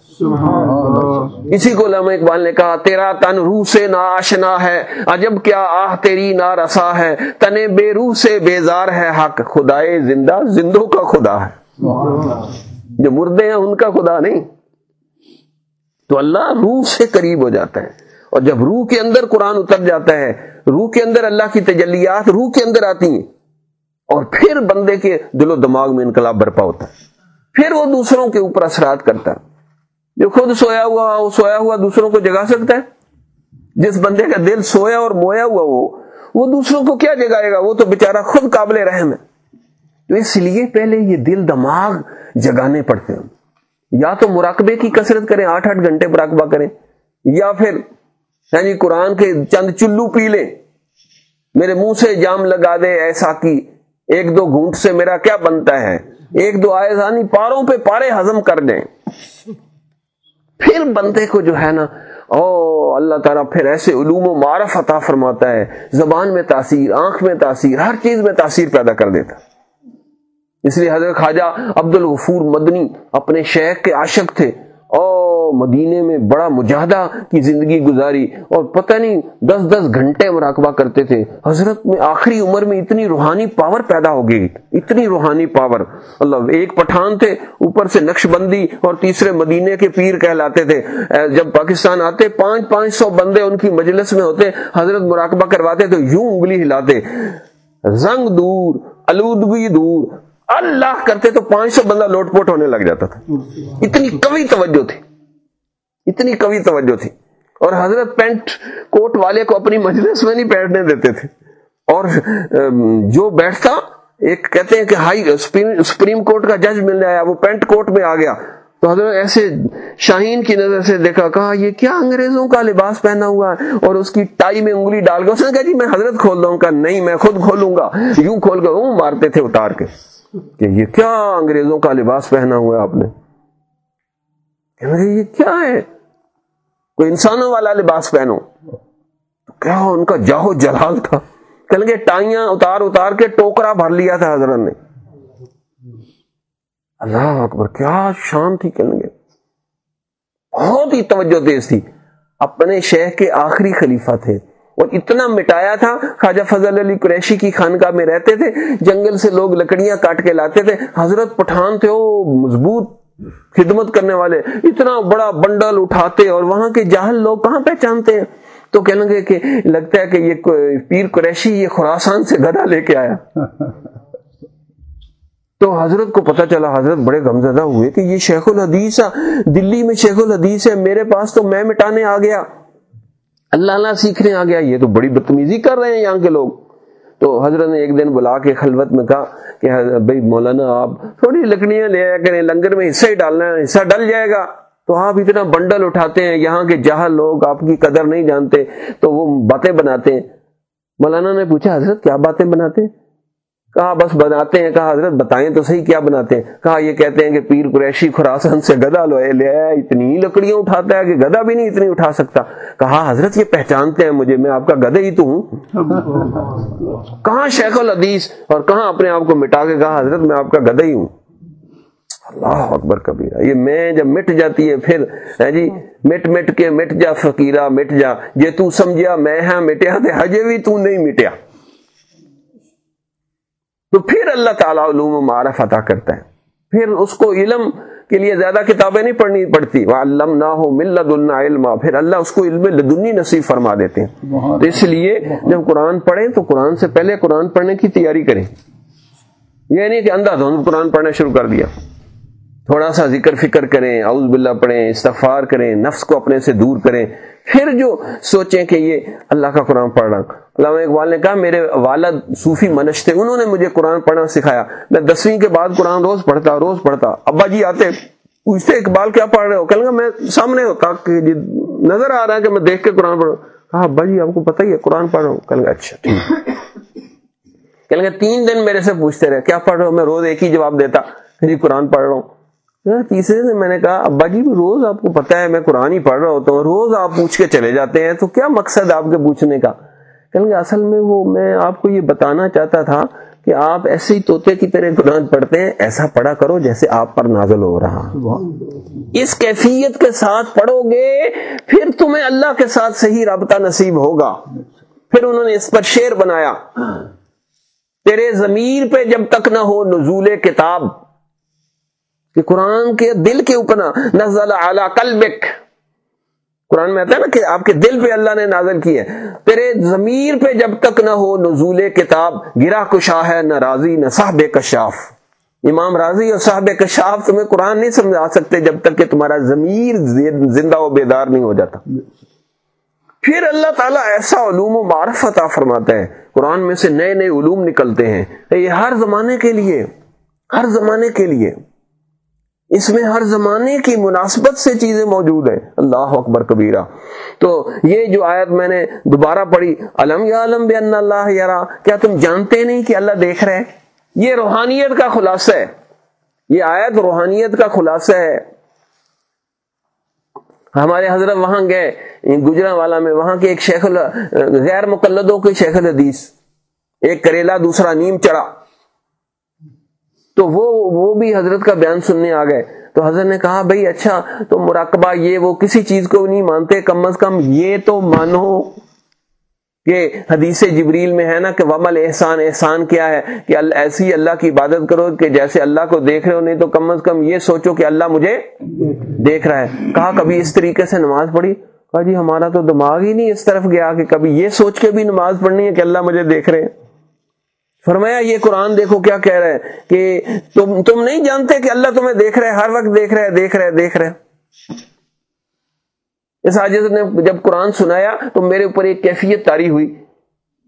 اسی کو علامہ اقبال نے کہا تیرا تن روح سے نا آشنا ہے عجب کیا آہ تیری نا رسا ہے تنے بے روح سے بیزار ہے حق خدائے زندہ زندوں کا خدا ہے۔ جو مردے ہیں ان کا خدا نہیں۔ تو اللہ روح سے قریب ہو جاتا ہے۔ اور جب روح کے اندر قرآن اتر جاتا ہے روح کے اندر اللہ کی تجلیات روح کے اندر آتی ہیں۔ اور پھر بندے کے دل و دماغ میں انقلاب برپا ہوتا ہے۔ پھر وہ دوسروں کے اوپر اثرات کرتا ہے۔ جو خود سویا ہوا، وہ سویا ہوا دوسروں کو جگا سکتا ہے۔ جس بندے کا دل سویا اور مویا ہوا وہ وہ دوسروں کو کیا جگائے گا؟ وہ تو بےچارا خود قابل رحم ہے۔ تو اس لیے پہلے یہ دل دماغ جگانے پڑتے ہیں۔ یا تو مراقبے کی کثرت کریں، آٹھ آٹھ گھنٹے مراقبہ کریں، یا پھر یعنی قرآن کے چند چلو پی لیں۔ میرے منہ سے جام لگا دے، ایسا کی ایک دو گھونٹ سے میرا کیا بنتا ہے؟ ایک دو آئے پاروں پہ پارے ہضم کر دیں پھر بندے کو جو ہے نا، او اللہ تعالیٰ پھر ایسے علوم و معرف عطا فرماتا ہے۔ زبان میں تاثیر، آنکھ میں تاثیر، ہر چیز میں تاثیر پیدا کر دیتا۔ اس لیے حضرت خواجہ عبد الغفور مدنی اپنے شیخ کے عاشق تھے۔ مدینے میں بڑا مجاہدہ کی زندگی گزاری اور پتہ نہیں دس دس گھنٹے مراقبہ کرتے تھے۔ حضرت میں آخری عمر میں اتنی روحانی پاور پیدا ہو گئی۔ اتنی روحانی پاور۔ اللہ، ایک پٹھان تھے، اوپر سے نقش بندی اور تیسرے مدینے کے پیر کہلاتے تھے۔ جب پاکستان آتے، پانچ پانچ سو بندے ان کی مجلس میں ہوتے، حضرت مراقبہ کرواتے تو یوں انگلی ہلاتے۔ زنگ دور الودگی دور، اللہ کرتے تو پانچ سو بندہ لوٹ پوٹ ہونے لگ جاتا تھا۔ اتنی کبھی توجہ تھی۔ اتنی کبھی توجہ تھی اور حضرت پینٹ کوٹ والے کو اپنی مجلس میں نہیں بیٹھنے دیتے تھے اور جو بیٹھتا، ایک کہتے ہیں کہ ہائی سپریم کورٹ کا جج ملنے آیا، وہ پینٹ کوٹ میں آ گیا۔ تو حضرت ایسے شاہین کی نظر سے دیکھا، کہا، یہ کیا انگریزوں کا لباس پہنا ہوا ہے؟ اور اس کی ٹائی میں انگلی ڈال گیا اس نے کہا جی میں حضرت کھول دوں۔ گا نہیں، میں خود کھولوں گا۔ یوں کھول کر وہ مارتے تھے، اتار کے کہ یہ کیا انگریزوں کا لباس پہنا ہوا ہے آپ نے؟ یہ کیا ہے؟ کوئی انسانوں والا لباس پہنو۔ کیا ان کا جاہو جلال تھا؟ کہیں گے ٹائیاں اتار اتار کے ٹوکرا بھر لیا تھا حضرت نے۔ اللہ اکبر، کیا شان تھی کہیں گے بہت ہی توجہ تیز تھی۔ اپنے شیخ کے آخری خلیفہ تھے۔ اور اتنا مٹایا تھا، خواجہ فضل علی قریشی کی خانقاہ میں رہتے تھے، جنگل سے لوگ لکڑیاں کاٹ کے لاتے تھے۔ حضرت پٹھان تھے، وہ مضبوط خدمت کرنے والے اتنا بڑا بنڈل اٹھاتے اور وہاں کے جاہل لوگ کہاں پہچانتے؟ ہیں تو کہنے گے کہ لگتا ہے کہ یہ پیر قریشی یہ خوراسان سے گدا لے کے آیا۔ تو حضرت کو پتا چلا حضرت بڑے غمزدہ ہوئے کہ یہ شیخ الحدیث دلی میں شیخ الحدیث ہے میرے پاس تو میں مٹانے آ گیا۔ اللہ اللہ سیکھنے آ گیا یہ تو بڑی بدتمیزی کر رہے ہیں یہاں کے لوگ۔ تو حضرت نے ایک دن بلا کے خلوت میں کہا کہ بھائی مولانا آپ تھوڑی جی لکڑیاں لے آیا کریں، لنگر میں حصہ ہی ڈالنا ہے، حصہ ڈل جائے گا۔ تو آپ اتنا بنڈل اٹھاتے ہیں، یہاں کے جہاں لوگ آپ کی قدر نہیں جانتے، تو وہ باتیں بناتے ہیں۔ مولانا نے پوچھا، حضرت کیا باتیں بناتے ہیں؟ کہا بس بناتے ہیں، کہا حضرت بتائیں تو صحیح کیا بناتے ہیں؟ کہا یہ کہتے ہیں کہ پیر قریشی خراسان سے گدا لو لے، اتنی لکڑیاں اٹھاتا ہے کہ گدا بھی نہیں اتنی اٹھا سکتا۔ کہا حضرت یہ پہچانتے ہیں مجھے، میں آپ کا گدے ہی تو ہوں۔ کہاں شیخ الحدیث؟ اور کہاں اپنے آپ کو مٹا کے کہا حضرت میں آپ کا گدا ہی ہوں؟ اللہ اکبر کبیرہ، یہ میں جب مٹ جاتی ہے، پھر جی مٹ مٹ کے مٹ جا، فقیرہ مٹ جا، یہ تو سمجھا میں ہاں مٹیا ہجے بھی تو نہیں مٹیا۔ تو پھر اللہ تعالیٰ علوم و معرف عطا کرتا ہے۔ پھر اس کو علم کے لیے زیادہ کتابیں نہیں پڑھنی پڑتی۔ وہ علم نہ ہو ملد علم پھر اللہ اس کو علم لدنی نصیب فرما دیتے ہیں۔ تو اس لیے جب قرآن پڑھیں تو قرآن سے پہلے قرآن پڑھنے کی تیاری کریں۔ یہ نہیں کہ اندھا دھند قرآن پڑھنا شروع کر دیا۔ تھوڑا سا ذکر فکر کریں، اعوذ باللہ پڑھیں، استغفار کریں، نفس کو اپنے سے دور کریں۔ پھر جو سوچیں کہ یہ اللہ کا قرآن پڑھ رہا ہوں علامہ اقبال نے کہا، میرے والد صوفی منش تھے انہوں نے مجھے قرآن پڑھنا سکھایا۔ میں دسویں کے بعد قرآن روز پڑھتا روز پڑھتا۔ ابا جی آتے، پوچھتے، اقبال کیا پڑھ رہے ہو؟ کہ میں سامنے ہوتا کہ جی نظر آ رہا ہے کہ میں دیکھ کے قرآن پڑھ کہا، ابا جی آپ کو پتہ ہی ہے، قرآن پڑھ رہا ہوں۔ کہ اچھا ٹھیک۔ کہ تین دن میرے سے پوچھتے رہے، کیا پڑھ رہے ہو؟ میں روز ایک ہی جواب دیتا جی قرآن پڑھ رہا ہوں۔ تیسرے سے میں نے کہا، ابا جی روز آپ کو پتا ہے، میں قرآن ہی پڑھ رہا ہوتا ہوں، روز آپ پوچھ کے چلے جاتے ہیں، تو کیا مقصد آپ کے پوچھنے کا؟ کہ اصل میں وہ، میں آپ کو یہ بتانا چاہتا تھا کہ آپ ایسے ہی طوطے کی طرح قرآن پڑھتے ہیں، ایسا پڑھا کرو جیسے آپ پر نازل ہو رہا۔ اس کیفیت کے ساتھ پڑھو گے، پھر تمہیں اللہ کے ساتھ صحیح رابطہ نصیب ہوگا۔ پھر انہوں نے اس پر شیر بنایا۔ تیرے ضمیر پہ جب تک نہ ہو نزول کتاب کہ قرآن کے دل کے اوپر نزل اعلی قلبک۔ قرآن میں آتا ہے نا کہ آپ کے دل پہ اللہ نے نازل کی ہے۔ تیرے ضمیر پہ جب تک نہ ہو نزول کتاب، گرا کشا ہے، نہ راضی، نہ صاحب کشاف۔ امام راضی اور صاحب کشاف تمہیں قرآن نہیں سمجھا سکتے جب تک کہ تمہارا ضمیر زندہ و بیدار نہیں ہو جاتا۔ پھر اللہ تعالیٰ ایسا علوم و معرف عطا فرماتا ہے۔ قرآن میں سے نئے نئے علوم نکلتے ہیں۔ یہ ہر زمانے کے لیے، ہر زمانے کے لیے۔ اس میں ہر زمانے کی مناسبت سے چیزیں موجود ہیں۔ اللہ اکبر کبیرہ۔ تو یہ جو آیت میں نے دوبارہ پڑھی علم یا علم بے اللہ یارا کیا تم جانتے نہیں کہ اللہ دیکھ رہے یہ روحانیت کا خلاصہ ہے۔ یہ آیت روحانیت کا خلاصہ ہے۔ ہمارے حضرت وہاں گئے گجرا والا میں وہاں کے ایک شیخ غیر مقلدوں کے شیخ الحدیث۔ ایک کریلا، دوسرا نیم چڑھا۔ تو وہ وہ بھی حضرت کا بیان سننے آ گئے۔ تو حضرت نے کہا، بھائی اچھا تو مراقبہ یہ وہ کسی چیز کو نہیں مانتے، کم از کم یہ تو مانو۔ کہ حدیث جبریل میں ہے نا کہ ومل احسان احسان کیا ہے؟ کہ ایسی اللہ کی عبادت کرو کہ جیسے اللہ کو دیکھ رہے ہو، نہیں تو کم از کم یہ سوچو کہ اللہ مجھے دیکھ رہا ہے۔ کہا، کبھی اس طریقے سے نماز پڑھی؟ کہا جی ہمارا تو دماغ ہی نہیں اس طرف گیا کہ کبھی یہ سوچ کے بھی نماز پڑھنی ہے کہ اللہ مجھے دیکھ رہے ہیں۔ فرمایا، یہ قرآن دیکھو کیا کہہ رہے ہیں کہ تم تم نہیں جانتے کہ اللہ تمہیں دیکھ رہے ہر وقت دیکھ رہے دیکھ رہے دیکھ رہے اس حاجت نے جب قرآن سنایا تو میرے اوپر ایک کیفیت تاری ہوئی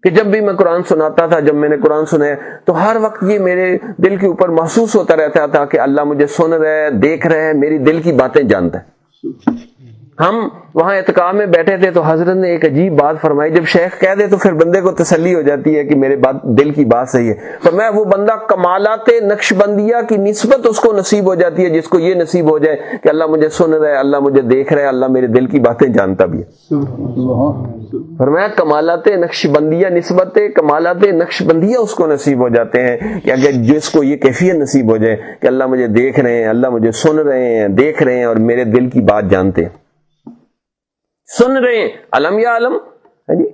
کہ جب بھی میں قرآن سناتا تھا، جب میں نے قرآن سنایا تو ہر وقت یہ میرے دل کے اوپر محسوس ہوتا رہتا تھا کہ اللہ مجھے سن رہے دیکھ رہے میری دل کی باتیں جانتا ہے۔ ہم وہاں اعتکاب میں بیٹھے تھے تو حضرت نے ایک عجیب بات فرمائی، جب شیخ کہہ دے تو پھر بندے کو تسلی ہو جاتی ہے کہ میرے بات دل کی بات صحیح ہے۔ پر میں وہ بندہ کمالات نقش بندیا کی نسبت اس کو نصیب ہو جاتی ہے، جس کو یہ نصیب ہو جائے کہ اللہ مجھے سن رہا ہے، اللہ مجھے دیکھ رہا ہے، اللہ میرے دل کی باتیں جانتا بھی ہے۔ فرمایا، کمالات نقش بندیا نسبت، کمالات نقش بندیا اس کو نصیب ہو جاتے ہیں کہ اگر جس کو یہ کیفیت نصیب ہو جائے کہ اللہ مجھے دیکھ رہے ہیں، اللہ مجھے سن رہے ہیں، دیکھ رہے ہیں اور میرے دل کی بات جانتے ہیں۔ سن رہے ہیں۔ علم یا ہاں علم جی۔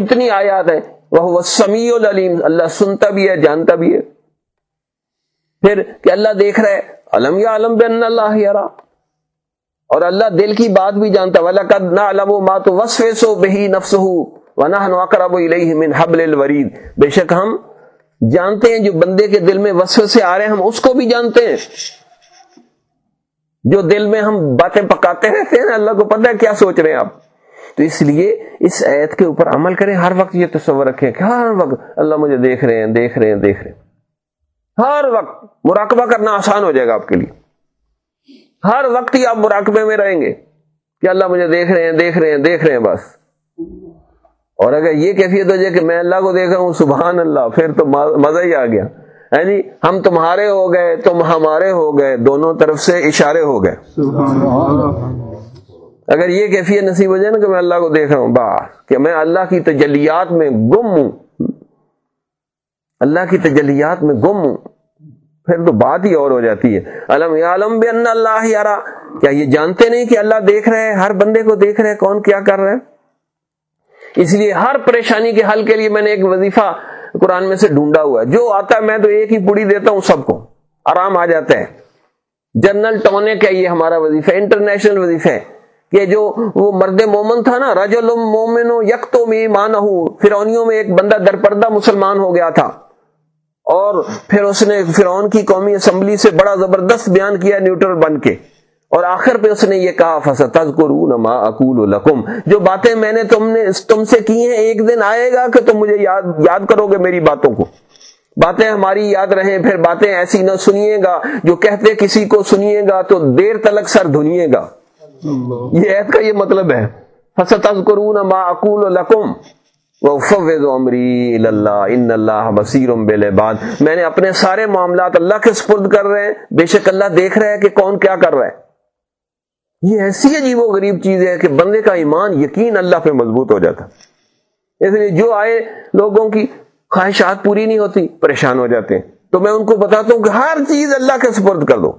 کتنی آیات ہیں۔ وہ سمیع العلیم۔ اللہ سنتا بھی ہے، جانتا بھی ہے۔ پھر کہ اللہ دیکھ رہا ہے۔ علم یا علم بن اللہ یارا اور اللہ دل کی بات بھی جانتا وَلَقَدْ نَعْلَمُ مَا تُوَسْوِسُ بِهِ نَفْسُهُ وَنَحْنُ أَقْرَبُ إِلَيْهِ مِنْ حَبْلِ الْوَرِيدِ۔ بے شک ہم جانتے ہیں، جو بندے کے دل میں وسوسے آ رہے ہیں، ہم اس کو بھی جانتے ہیں۔ جو دل میں ہم باتیں پکاتے رہتے ہیں اللہ کو پتہ ہے کیا سوچ رہے ہیں آپ۔ تو اس لیے اس ایت کے اوپر عمل کریں، ہر وقت یہ تصور رکھیں کہ ہر وقت اللہ مجھے دیکھ رہے ہیں، دیکھ رہے ہیں، دیکھ رہے ہیں۔ ہر وقت مراقبہ کرنا آسان ہو جائے گا آپ کے لیے۔ ہر وقت ہی آپ مراقبے میں رہیں گے کہ اللہ مجھے دیکھ رہے ہیں، دیکھ رہے ہیں، دیکھ رہے ہیں بس۔ اور اگر یہ کیفیت ہو جائے کہ میں اللہ کو دیکھ رہا ہوں، سبحان اللہ، پھر تو مزہ ہی آ گیا۔ یعنی ہم تمہارے ہو گئے، تم ہمارے ہو گئے، دونوں طرف سے اشارے ہو گئے۔ اگر یہ کیفیت نصیب ہو جائے نا کہ میں اللہ کو دیکھ رہا ہوں بس کہ میں اللہ کی تجلیات میں گم ہوں۔ اللہ کی تجلیات میں گم ہوں، پھر تو بات ہی اور ہو جاتی ہے۔ علم علم بے اللہ یارا کیا یہ جانتے نہیں کہ اللہ دیکھ رہے ہیں ہر بندے کو دیکھ رہے ہیں کون کیا کر رہے ہیں اس لیے ہر پریشانی کے حل کے لیے میں نے ایک وظیفہ قرآن میں سے ڈھونڈا ہوا ہے۔ جو آتا ہے، میں تو ایک ہی پوڑی دیتا ہوں سب کو۔ آرام آ جاتا ہے۔ جنرل ٹونے کا یہ ہمارا وظیفہ انٹرنیشنل وظیفہ ہے کہ جو وہ مرد مومن تھا نا رج المومن یک تو میں مان فرونیوں میں ایک بندہ درپردہ مسلمان ہو گیا تھا۔ اور پھر اس نے فرعون کی قومی اسمبلی سے بڑا زبردست بیان کیا، نیوٹرل بن کے۔ اور آخر پہ اس نے یہ کہا فسط ما اقول لکم جو باتیں میں نے تم نے تم سے کی ہیں ایک دن آئے گا کہ تم مجھے یاد یاد کرو گے میری باتوں کو۔ باتیں ہماری یاد رہیں پھر باتیں ایسی نہ سنیے گا جو کہتے کسی کو سنیے گا تو دیر تلک سر دھنیے گا۔ یہ عید کا یہ مطلب ہے۔ فسط ما اقول لکم امری اللہ ان اللہ بصیر میں نے اپنے سارے معاملات اللہ کے سپرد کر رہے ہیں۔ بے شک اللہ دیکھ رہے ہیں کہ کون کیا کر رہا ہے۔ یہ ایسی عجیب و غریب چیز ہے کہ بندے کا ایمان یقین اللہ پہ مضبوط ہو جاتا اس لیے جو آئے لوگوں کی خواہشات پوری نہیں ہوتی، پریشان ہو جاتے ہیں۔ تو میں ان کو بتاتا ہوں کہ ہر چیز اللہ کے سپرد کر دو۔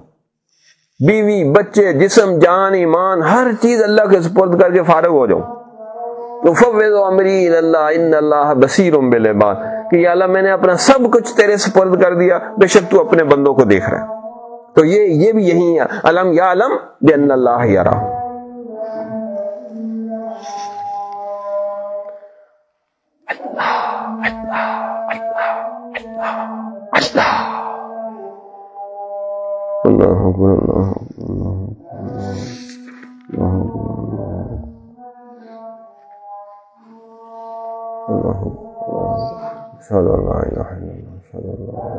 بیوی، بچے، جسم، جان، ایمان، ہر چیز اللہ کے سپرد کر کے فارغ ہو جاؤ۔ تو فوض امری اللہ، ان اللہ بصیر بالعباد۔ کہ یا اللہ میں نے اپنا سب کچھ تیرے سپرد کر دیا، بے شک تو اپنے بندوں کو دیکھ رہا ہے۔ تو یہ یہ بھی یہی ہے۔ علم یا علم بن اللہ یارا اللہ اکبر، اللہ اللہ اشهد ان لا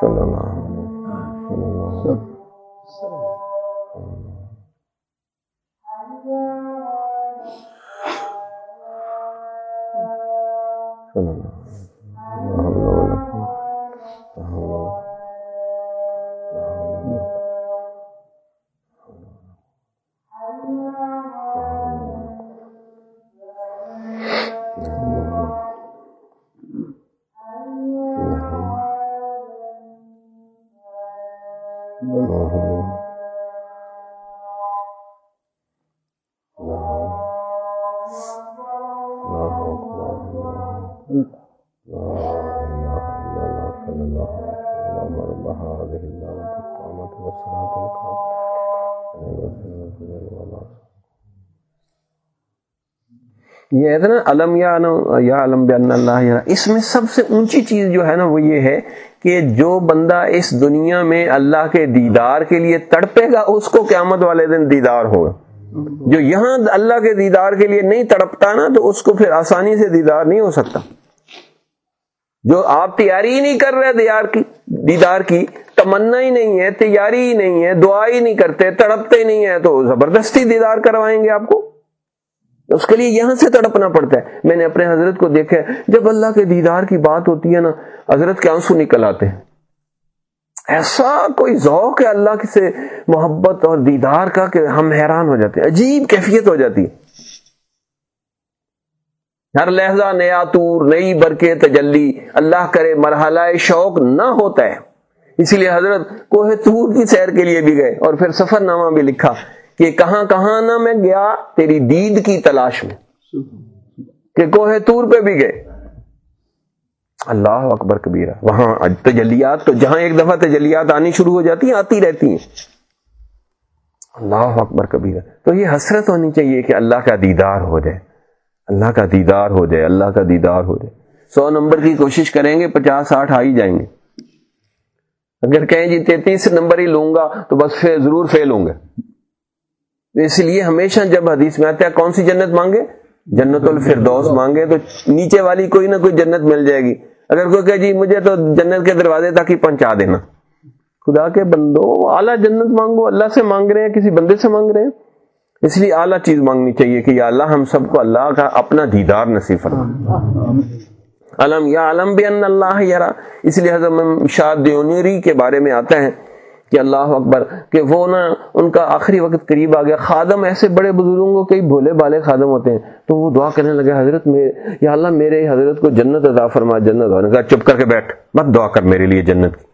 صلی اللہ علیہ وسلم. یہ ہے نا علم یا یا علم بن اللہ اس میں سب سے اونچی چیز جو ہے نا وہ یہ ہے کہ جو بندہ اس دنیا میں اللہ کے دیدار کے لیے تڑپے گا، اس کو قیامت والے دن دیدار ہوگا۔ جو یہاں اللہ کے دیدار کے لیے نہیں تڑپتا نا، تو اس کو پھر آسانی سے دیدار نہیں ہو سکتا۔ جو آپ تیاری ہی نہیں کر رہے دیار کی، دیدار کی، تمنا ہی نہیں ہے، تیاری ہی نہیں ہے، دعا ہی نہیں کرتے، تڑپتے ہی نہیں ہے، تو زبردستی دیدار کروائیں گے آپ کو۔ اس کے لیے یہاں سے تڑپنا پڑتا ہے۔ میں نے اپنے حضرت کو دیکھا جب اللہ کے دیدار کی بات ہوتی ہے نا، حضرت کے آنسو نکل آتے ہیں۔ ایسا کوئی ذوق ہے اللہ سے محبت اور دیدار کا کہ ہم حیران ہو جاتے ہیں۔ عجیب کیفیت ہو جاتی ہے۔ ہر لہجہ نیا تور، نئی برکے تجلی۔ اللہ کرے مرحلہ شوق نہ ہوتا ہے۔ اسی لیے حضرت کوہ تور کی سیر کے لیے بھی گئے اور پھر سفر نامہ بھی لکھا۔ کہ کہاں کہاں نہ میں گیا، تیری دید کی تلاش میں۔ کہ کوہ تور پہ بھی گئے۔ اللہ اکبر کبیرہ، وہاں تجلیات تو جہاں ایک دفعہ تجلیات آنی شروع ہو جاتی ہیں، آتی رہتی ہیں۔ اللہ اکبر کبیرہ، تو یہ حسرت ہونی چاہیے کہ اللہ کا دیدار ہو جائے۔ اللہ کا دیدار ہو جائے، اللہ کا دیدار ہو جائے۔ سو نمبر کی کوشش کریں گے، پچاس ساٹھ آ ہی جائیں گے۔ اگر کہیں جی تینتیس نمبر ہی لوں گا تو بس ضرور فیل ہوں گے۔ اس لیے ہمیشہ جب حدیث میں آتا ہے کون سی جنت مانگے؟ جنت الفردوس مانگے، تو نیچے والی کوئی نہ کوئی جنت مل جائے گی۔ اگر کوئی کہ جی مجھے تو جنت کے دروازے تک ہی پہنچا دینا۔ خدا کے بندو، اعلیٰ جنت مانگو، اللہ سے مانگ رہے ہیں، کسی بندے سے مانگ رہے ہیں۔ اس لیے اعلیٰ چیز مانگنی چاہیے کہ یا اللہ ہم سب کو اللہ کا اپنا دیدار نصیب فرما علم یا علم بھی ان اللہ یارا اس لیے حضرت شاد دیونیری کے بارے میں آتا ہے۔ کہ اللہ اکبر، کہ وہ نا ان کا آخری وقت قریب آ گیا۔ خادم ایسے بڑے بزرگوں کئی بھولے بالے خادم ہوتے ہیں۔ تو وہ دعا کرنے لگے، حضرت یا اللہ میرے حضرت کو جنت عطا فرما، جنت چپ کر کے بیٹھ، مت دعا کر میرے لیے جنت کی۔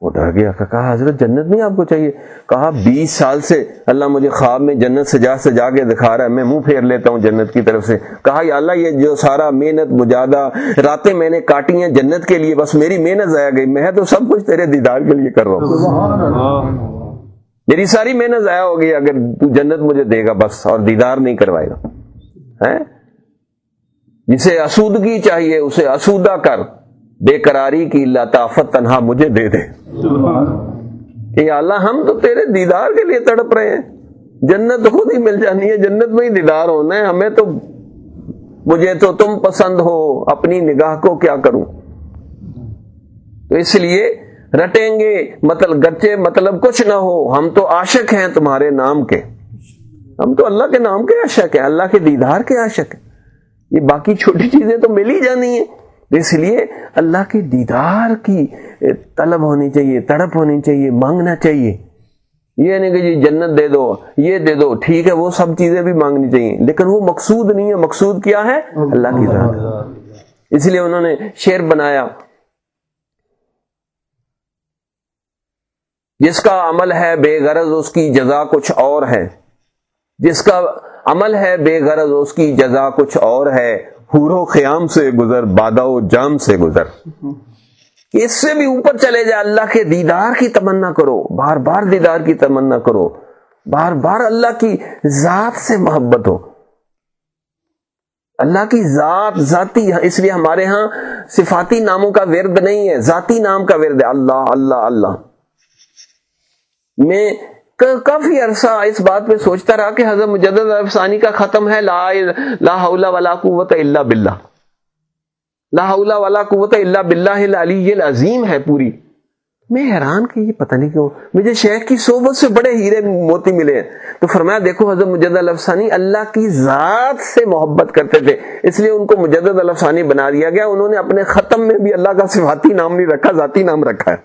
وہ ڈر گیا کہا حضرت جنت نہیں آپ کو چاہیے؟ کہا بیس سال سے اللہ مجھے خواب میں جنت سجا سجا کے دکھا رہا ہے میں منہ پھیر لیتا ہوں جنت کی طرف سے۔ کہا یا اللہ یہ جو سارا محنت مجادہ راتیں میں نے کاٹی ہیں جنت کے لیے بس میری محنت ضائع گئی میں تو سب کچھ تیرے دیدار کے لیے کر رہا ہوں۔ میری ساری محنت ضائع ہو گئی اگر تو جنت مجھے دے گا بس اور دیدار نہیں کروائے گا۔ جسے اسودگی چاہیے اسے اسودہ کر بے قراری کی لطافت تنہا مجھے دے دے۔ کہ اللہ، ہم تو تیرے دیدار کے لیے تڑپ رہے ہیں۔ جنت خود ہی مل جانی ہے، جنت میں ہی دیدار ہونا ہے۔ ہمیں تو، مجھے تو تم پسند ہو، اپنی نگاہ کو کیا کروں؟ تو اس لیے رٹیں گے مطلب گچے مطلب کچھ نہ ہو۔ ہم تو عاشق ہیں تمہارے نام کے۔ ہم تو اللہ کے نام کے عاشق ہیں، اللہ کے دیدار کے عاشق ہیں۔ یہ باقی چھوٹی چیزیں تو مل ہی جانی ہیں۔ اس لیے اللہ کے دیدار کی طلب ہونی چاہیے، تڑپ ہونی چاہیے، مانگنا چاہیے۔ یہ نہیں کہ جی جنت دے دو، یہ دے دو، ٹھیک ہے، وہ سب چیزیں بھی مانگنی چاہیے۔ لیکن وہ مقصود نہیں ہے، مقصود کیا ہے؟ اللہ کی ذات۔ اس لیے انہوں نے شیر بنایا۔ جس کا عمل ہے بے غرض، اس کی جزا کچھ اور ہے۔ جس کا عمل ہے بے غرض، اس کی جزا کچھ اور ہے۔ حور و خیام سے گزر بادا و جام سے گزر۔ اس سے بھی اوپر چلے جائے اللہ کے دیدار کی تمنا کرو، بار بار دیدار کی تمنا کرو، بار بار اللہ کی ذات سے محبت ہو۔ اللہ کی ذات، ذاتی، اس لیے ہمارے ہاں صفاتی ناموں کا ورد نہیں ہے۔ ذاتی نام کا ورد ہے اللہ اللہ اللہ۔ میں کافی عرصہ اس بات پہ سوچتا رہا کہ حضرت مجدد افسانی کا ختم ہے، لا لا حول ولا قوت الا باللہ۔ لا حول ولا قوت الا باللہ العلی العظیم ہے پوری۔ میں حیران کہ یہ پتہ نہیں کیوں، مجھے شیخ کی صحبت سے بڑے ہیرے موتی ملے ہیں۔ تو فرمایا، دیکھو حضرت مجدد الفسانی اللہ کی ذات سے محبت کرتے تھے، اس لیے ان کو مجدد الفسانی بنا دیا گیا۔ انہوں نے اپنے ختم میں بھی اللہ کا صفاتی نام نہیں رکھا، ذاتی نام رکھا ہے۔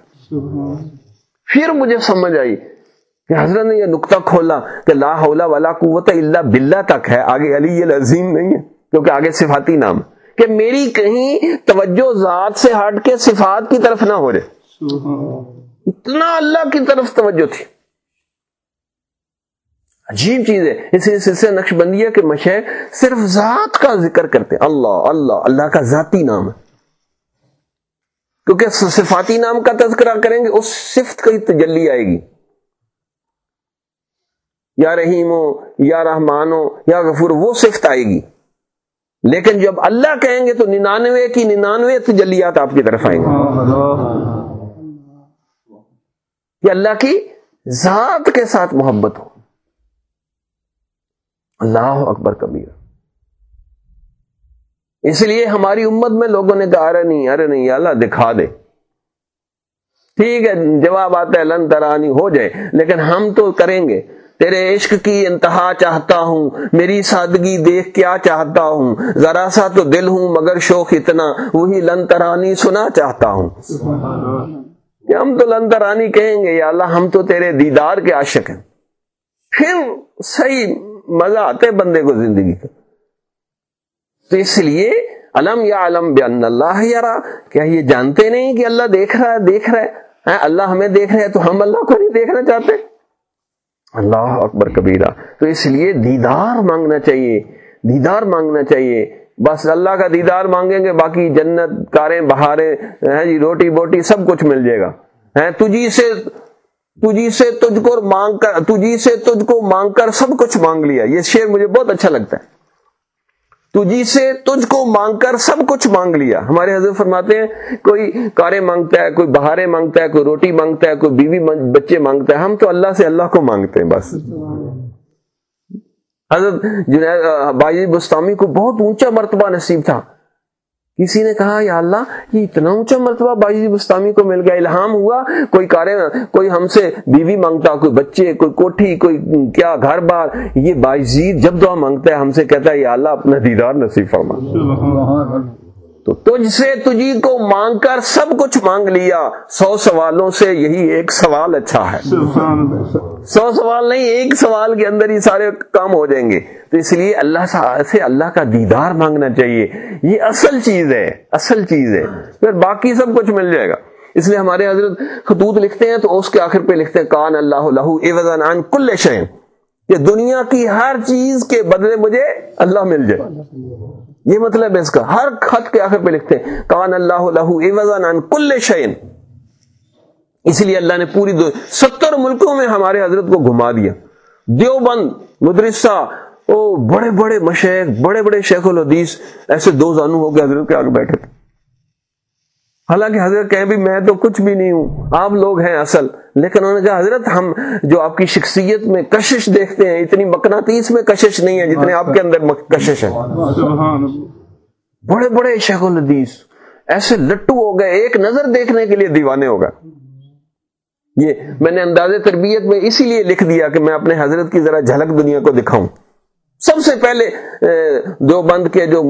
پھر مجھے سمجھ آئی کہ حضرت نے یہ نقطہ کھولا کہ لا حول ولا قوت الا باللہ تک ہے، آگے علی العظیم نہیں ہے، کیونکہ آگے صفاتی نام۔ کہ میری کہیں توجہ ذات سے ہٹ کے صفات کی طرف نہ ہو رہے اتنا اللہ کی طرف توجہ تھی۔ عجیب چیز ہے۔ اس سلسلے نقش بندی ہے کہ مشہ صرف ذات کا ذکر کرتے اللہ اللہ اللہ کا ذاتی نام ہے۔ کیونکہ صفاتی نام کا تذکرہ کریں گے، اس صفت کی تجلی آئے گی۔ یا رحیم ہو، یا رحمان ہو، یا غفور وہ صفت آئے گی۔ لیکن جب اللہ کہیں گے تو ننانوے کی ننانوے تجلیات آپ کی طرف آئیں گے۔ کہ اللہ کی ذات کے ساتھ محبت ہو۔ اللہ اکبر کبیر۔ اس لیے ہماری امت میں لوگوں نے کہا، ارے نہیں ارے نہیں اللہ دکھا دے۔ ٹھیک ہے، جواب آتا ہے، لن ترانی، ہو جائے۔ لیکن ہم تو کریں گے۔ تیرے عشق کی انتہا چاہتا ہوں میری سادگی دیکھ کیا چاہتا ہوں۔ ذرا سا تو دل ہوں مگر شوق اتنا وہی لن ترانی سنا چاہتا ہوں۔ کہ ہم تو لن ترانی کہیں گے یا اللہ ہم تو تیرے دیدار کے عاشق ہیں۔ پھر صحیح مزہ آتے بندے کو زندگی کا۔ تو اس لیے علم یا علم بن اللہ یارا کیا یہ جانتے نہیں کہ اللہ دیکھ رہا ہے دیکھ رہا ہے؟ اللہ ہمیں دیکھ رہے ہیں تو ہم اللہ کو نہیں دیکھنا چاہتے؟ اللہ اکبر کبیرہ۔ تو اس لیے دیدار مانگنا چاہیے، دیدار مانگنا چاہیے۔ بس اللہ کا دیدار مانگیں گے، باقی جنت، کاریں، بہاریں جی روٹی بوٹی سب کچھ مل جائے گا۔ تجھی سے تجھی سے تجھ کو مانگ کر، تجھی سے تجھ کو مانگ کر سب کچھ مانگ لیا۔ یہ شعر مجھے بہت اچھا لگتا ہے۔ تجھی سے تجھ کو مانگ کر سب کچھ مانگ لیا۔ ہمارے حضرت فرماتے ہیں، کوئی کاریں مانگتا ہے، کوئی بہاریں مانگتا ہے، کوئی روٹی مانگتا ہے، کوئی بیوی بچے مانگتا ہے، ہم تو اللہ سے اللہ کو مانگتے ہیں بس۔ حضرت بائی بستامی کو بہت اونچا مرتبہ نصیب تھا۔ کسی نے کہا، یا اللہ، یہ اتنا اونچا مرتبہ باجی بستانی کو مل گیا، الہام ہوا، کوئی کارے کوئی ہم سے بیوی مانگتا، کوئی بچے، کوئی کوٹھی، کوئی کیا گھر بار. یہ بائی جی جب دعا مانگتا ہے، ہم سے کہتا ہے، یا اللہ، اپنا دیدار نصیب فرما. تو تجھ سے تجھی کو مانگ کر سب کچھ مانگ لیا۔ سو سوالوں سے یہی ایک سوال اچھا ہے۔ سو سوال نہیں ایک سوال کے اندر ہی سارے کام ہو جائیں گے۔ تو اس لیے اللہ سے اللہ کا دیدار مانگنا چاہیے۔ یہ اصل چیز ہے اصل چیز ہے۔ پھر باقی سب کچھ مل جائے گا۔ اس لیے ہمارے حضرت خطوط لکھتے ہیں تو اس کے آخر پہ لکھتے ہیں کان اللہ لہو کل شہن کہ دنیا کی ہر چیز کے بدلے مجھے اللہ مل جائے۔ یہ مطلب ہے اس کا۔ ہر خط کے آخر پہ لکھتے ہیں، کان اللہ لہو کل شعین اس لیے اللہ نے پوری دو ستر ملکوں میں ہمارے حضرت کو گھما دیا۔ دیوبند، مدرسہ او بڑے بڑے مشیخ، بڑے بڑے شیخ الحدیث، ایسے دو زانو ہو کے حضرت کے آگے بیٹھے تھے۔ حالانکہ حضرت کہیں بھی میں تو کچھ بھی نہیں ہوں، آپ لوگ ہیں اصل۔ لیکن انہوں نے کہا، حضرت، ہم جو آپ کی شخصیت میں کشش دیکھتے ہیں، اتنی مقناطیس میں کشش نہیں ہے جتنے آپ کے اندر کشش ہے بڑے بڑے شیخ الحدیث، ایسے لٹو ہو گئے، ایک نظر دیکھنے کے لیے دیوانے ہو گئے۔ یہ میں نے انداز تربیت میں اسی لیے لکھ دیا کہ میں اپنے حضرت کی ذرا جھلک دنیا کو دکھاؤں۔ سب سے پہلے دو بند کے جو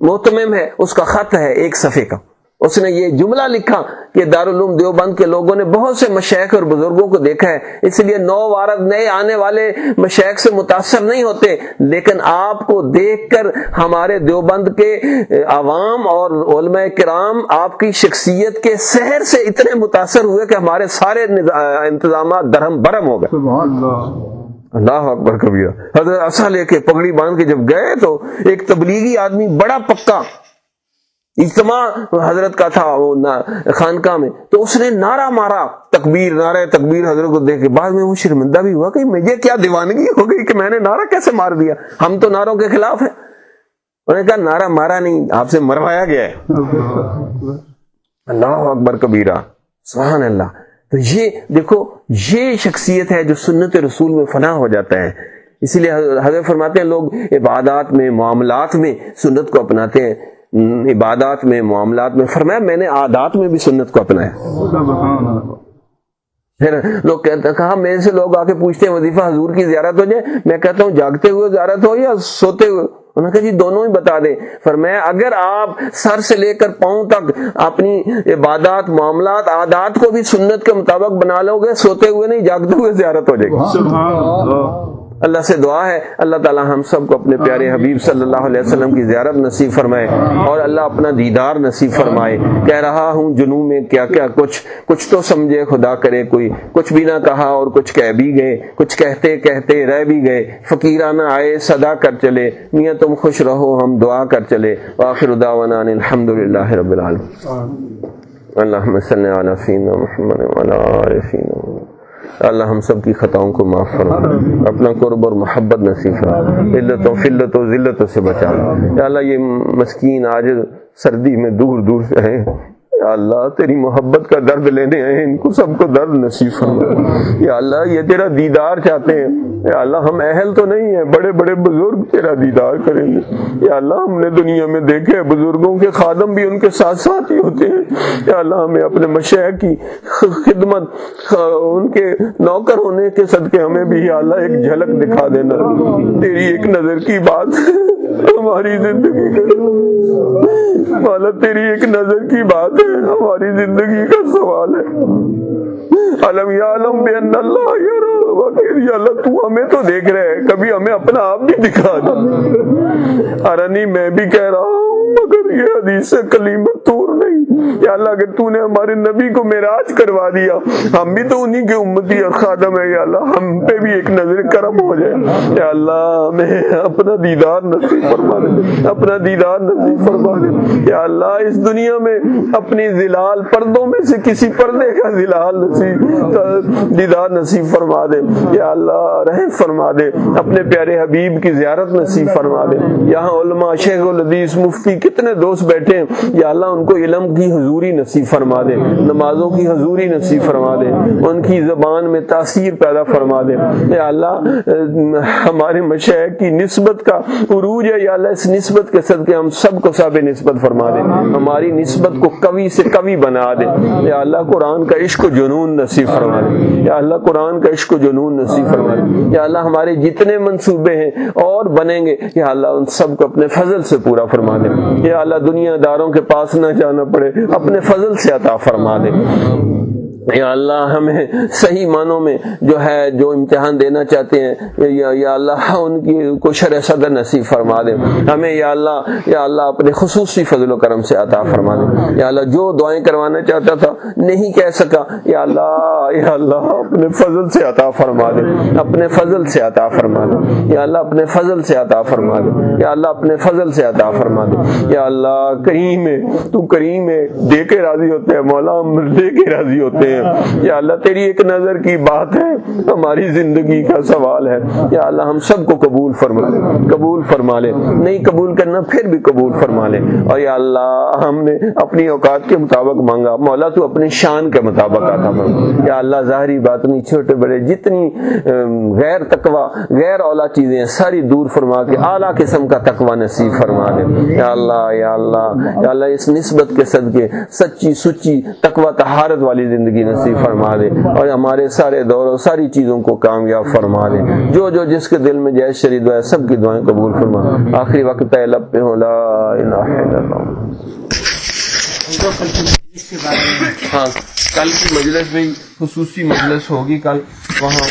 محتمم ہے، اس کا خط ہے ایک صفحے کا۔ اس نے یہ جملہ لکھا کہ دارالعلوم دیوبند کے لوگوں نے بہت سے مشیخ اور بزرگوں کو دیکھا ہے۔ اس لیے نو وارد نئے آنے والے مشیخ سے متاثر نہیں ہوتے، لیکن آپ کو دیکھ کر ہمارے دیوبند کے عوام اور علماء کرام آپ کی شخصیت کے سحر سے اتنے متاثر ہوئے کہ ہمارے سارے انتظامات درہم برہم ہو گئے۔ اللہ اکبر کبیر حضرت اصا لے کے پگڑی باندھ کے جب گئے تو ایک تبلیغی آدمی بڑا پکا اجتماع حضرت کا تھا وہ خانقاہ میں۔ تو اس نے نعرہ مارا تکبیر نعرہ تکبیر حضرت کو دیکھ کے۔ بعد میں وہ شرمندہ بھی ہوا کہ مجھے کیا دیوانگی ہو گئی کہ میں نے نعرہ کیسے مار دیا؟ ہم تو نعروں کے خلاف ہیں۔ انہوں نے کہا نعرہ مارا نہیں آپ سے مروایا گیا ہے۔ اللہ اکبر کبیرہ۔ سبحان اللہ۔ تو یہ دیکھو، یہ شخصیت ہے جو سنت رسول میں فنا ہو جاتا ہے۔ اسی لیے حضرت فرماتے ہیں، لوگ عبادات میں، معاملات میں سنت کو اپناتے ہیں۔ عبادات میں، معاملات میں۔ فرمایا، میں نے عادات میں بھی سنت کو اپنایا۔ پھر لوگ کہتے کہا میرے سے لوگ آ کے پوچھتے ہیں، وظیفہ حضور کی زیارت ہو جائے؟ میں کہتا ہوں، جاگتے ہوئے زیارت ہو یا سوتے ہوئے؟ انہوں نے کہا جی دونوں ہی بتا دیں۔ فرمایا، اگر آپ سر سے لے کر پاؤں تک اپنی عبادات، معاملات، عادات کو بھی سنت کے مطابق بنا لو گے، سوتے ہوئے نہیں، جاگتے ہوئے زیارت ہو جائے گی۔ اللہ سے دعا ہے۔ اللہ تعالی ہم سب کو اپنے پیارے حبیب صلی اللہ علیہ وسلم کی زیارت نصیب فرمائے اور اللہ اپنا دیدار نصیب فرمائے۔ کہہ رہا ہوں جنو میں کیا کیا کچھ؟ کچھ تو سمجھے خدا کرے کوئی۔ کچھ بھی نہ کہا اور کچھ کہہ بھی گئے۔ کچھ کہتے کہتے رہ بھی گئے۔ فقیرانہ آئے صدا کر چلے۔ میاں تم خوش رہو ہم دعا کر چلے۔ آخر دعوانا الحمد للہ رب العالمین۔ صلی علی سینا محمد آل سینا اللہ ہم سب کی خطاؤں کو معاف فرما۔ اپنا قرب اور محبت نصیب فرما۔ علت و فلت و ذلت سے بچا۔ یا اللہ یہ مسکین آج سردی میں دور دور سے ہیں۔ یا اللہ، تیری محبت کا درد لینے آئے ان کو سب کو درد نصیب فرما۔ یا اللہ، یہ تیرا دیدار چاہتے ہیں۔ یا اللہ، ہم اہل تو نہیں ہیں، بڑے بڑے بزرگ تیرا دیدار کریں گے۔ یا اللہ، ہم نے دنیا میں دیکھے بزرگوں کے خادم بھی ان کے ساتھ ساتھ ہی ہوتے ہیں۔ یا اللہ، ہمیں اپنے مشہ کی خدمت، ان کے نوکر ہونے کے صدقے ہمیں بھی، یا اللہ، ایک جھلک دکھا دینا۔ تیری ایک نظر کی بات ہماری زندگی کا تیری ایک نظر کی بات ہے ہماری زندگی کا سوال ہے۔ علم یا علم بے اللہ یا اللہ تو ہمیں تو دیکھ رہے ہے کبھی ہمیں اپنا آپ بھی دکھا دے ارنی میں بھی کہہ رہا ہوں، مگر یہ حدیث کلیمت تور نہیں۔ یا اللہ، اگر تو نے ہمارے نبی کو میراج کروا دیا، ہم بھی تو انہی کے امتی اور خادم ہے یا اللہ، ہم پہ بھی ایک نظر کرم ہو جائے۔ یا اللہ، ہمیں اپنا دیدار نصیب فرما دے، اپنا دیدار نصیب فرما دے۔ یا اللہ، اس دنیا میں اپنی زلال پردوں میں سے کسی پردے کا زلال نصیب، دیدار نصیب فرما دے۔ یا اللہ، رحم فرما دے۔ اپنے پیارے حبیب کی زیارت نصیب فرما دے۔ یہاں علماء، شیخ الحدیث، مفتی کتنے دوست بیٹھے ہیں۔ یا اللہ، ان کو علم کی حضوری نصیب فرما دے۔ نمازوں کی حضوری نصیب فرما دے۔ ان کی زبان میں تاثیر پیدا فرما دے۔ یا اللہ، ہمارے مشیخ کی نسبت کا عروج ہے۔ یا اللہ، اس نسبت کے صدقے ہم سب کو سب نسبت فرما دے۔ ہماری نسبت کو کبھی سے کبھی بنا دے۔ یا اللہ، قرآن کا عشق و جنون نصیب فرما دے۔ یا اللہ، قرآن کا عشق و جنون نصیب فرما یا اللہ، ہمارے جتنے منصوبے ہیں اور بنیں گے۔ یا اللہ، ان سب کو اپنے فضل سے پورا فرما دے۔ یا اللہ، دنیا داروں کے پاس نہ جانا پڑے، اپنے فضل سے عطا فرما دے۔ یا اللہ ہمیں صحیح معنوں میں جو ہے جو امتحان دینا چاہتے ہیں، یا اللہ ان کی کو شرح صدر نصیب فرما دے۔ ہمیں یا اللہ یا اللہ اپنے خصوصی فضل و کرم سے عطا فرما دے۔ یا اللہ جو دعائیں کروانا چاہتا تھا، نہیں کہہ سکا۔ یا اللہ یا اللہ اپنے فضل سے عطا فرما دے۔ اپنے فضل سے عطا فرما دے۔ یا اللہ اپنے فضل سے عطا فرما دے۔ یا اللہ اپنے فضل سے عطا فرما دے۔ یا اللہ، کریم ہے، تو کریم ہے، دے کے راضی ہوتے ہیں، مولا ہم دے کے راضی ہوتے ہیں۔ یا اللہ، تیری ایک نظر کی بات ہے، ہماری زندگی کا سوال ہے۔ یا اللہ، ہم سب کو قبول فرما لے۔ قبول فرما لے۔ نہیں قبول کرنا، پھر بھی قبول فرما لے۔ اور یا اللہ، ہم نے اپنی اوقات کے مطابق مانگا۔ مولا، تو اپنی شان کے مطابق آتا فرما۔ یا اللہ، ظاہری بات نہیں، چھوٹے بڑے، جتنی غیر تقوا غیر اولا چیزیں ہیں، ساری دور فرما کے، اعلیٰ قسم کا تقوا نصیب فرما دے یا اللہ یا اللہ یا اللہ، اس نسبت کے صدقے، سچی سچی تقوا تہارت والی زندگی نصیب فرما دے اور ہمارے سارے دور اور ساری چیزوں کو کامیاب فرما دے۔ جو جو جس کے دل میں جیس شرید ہے، سب کی دعائیں قبول فرما۔ آخری وقت ہے، لب پہ ہو، لا الہ الا اللہ۔ ہاں کل کی مجلس بھی خصوصی مجلس ہوگی، کل وہاں۔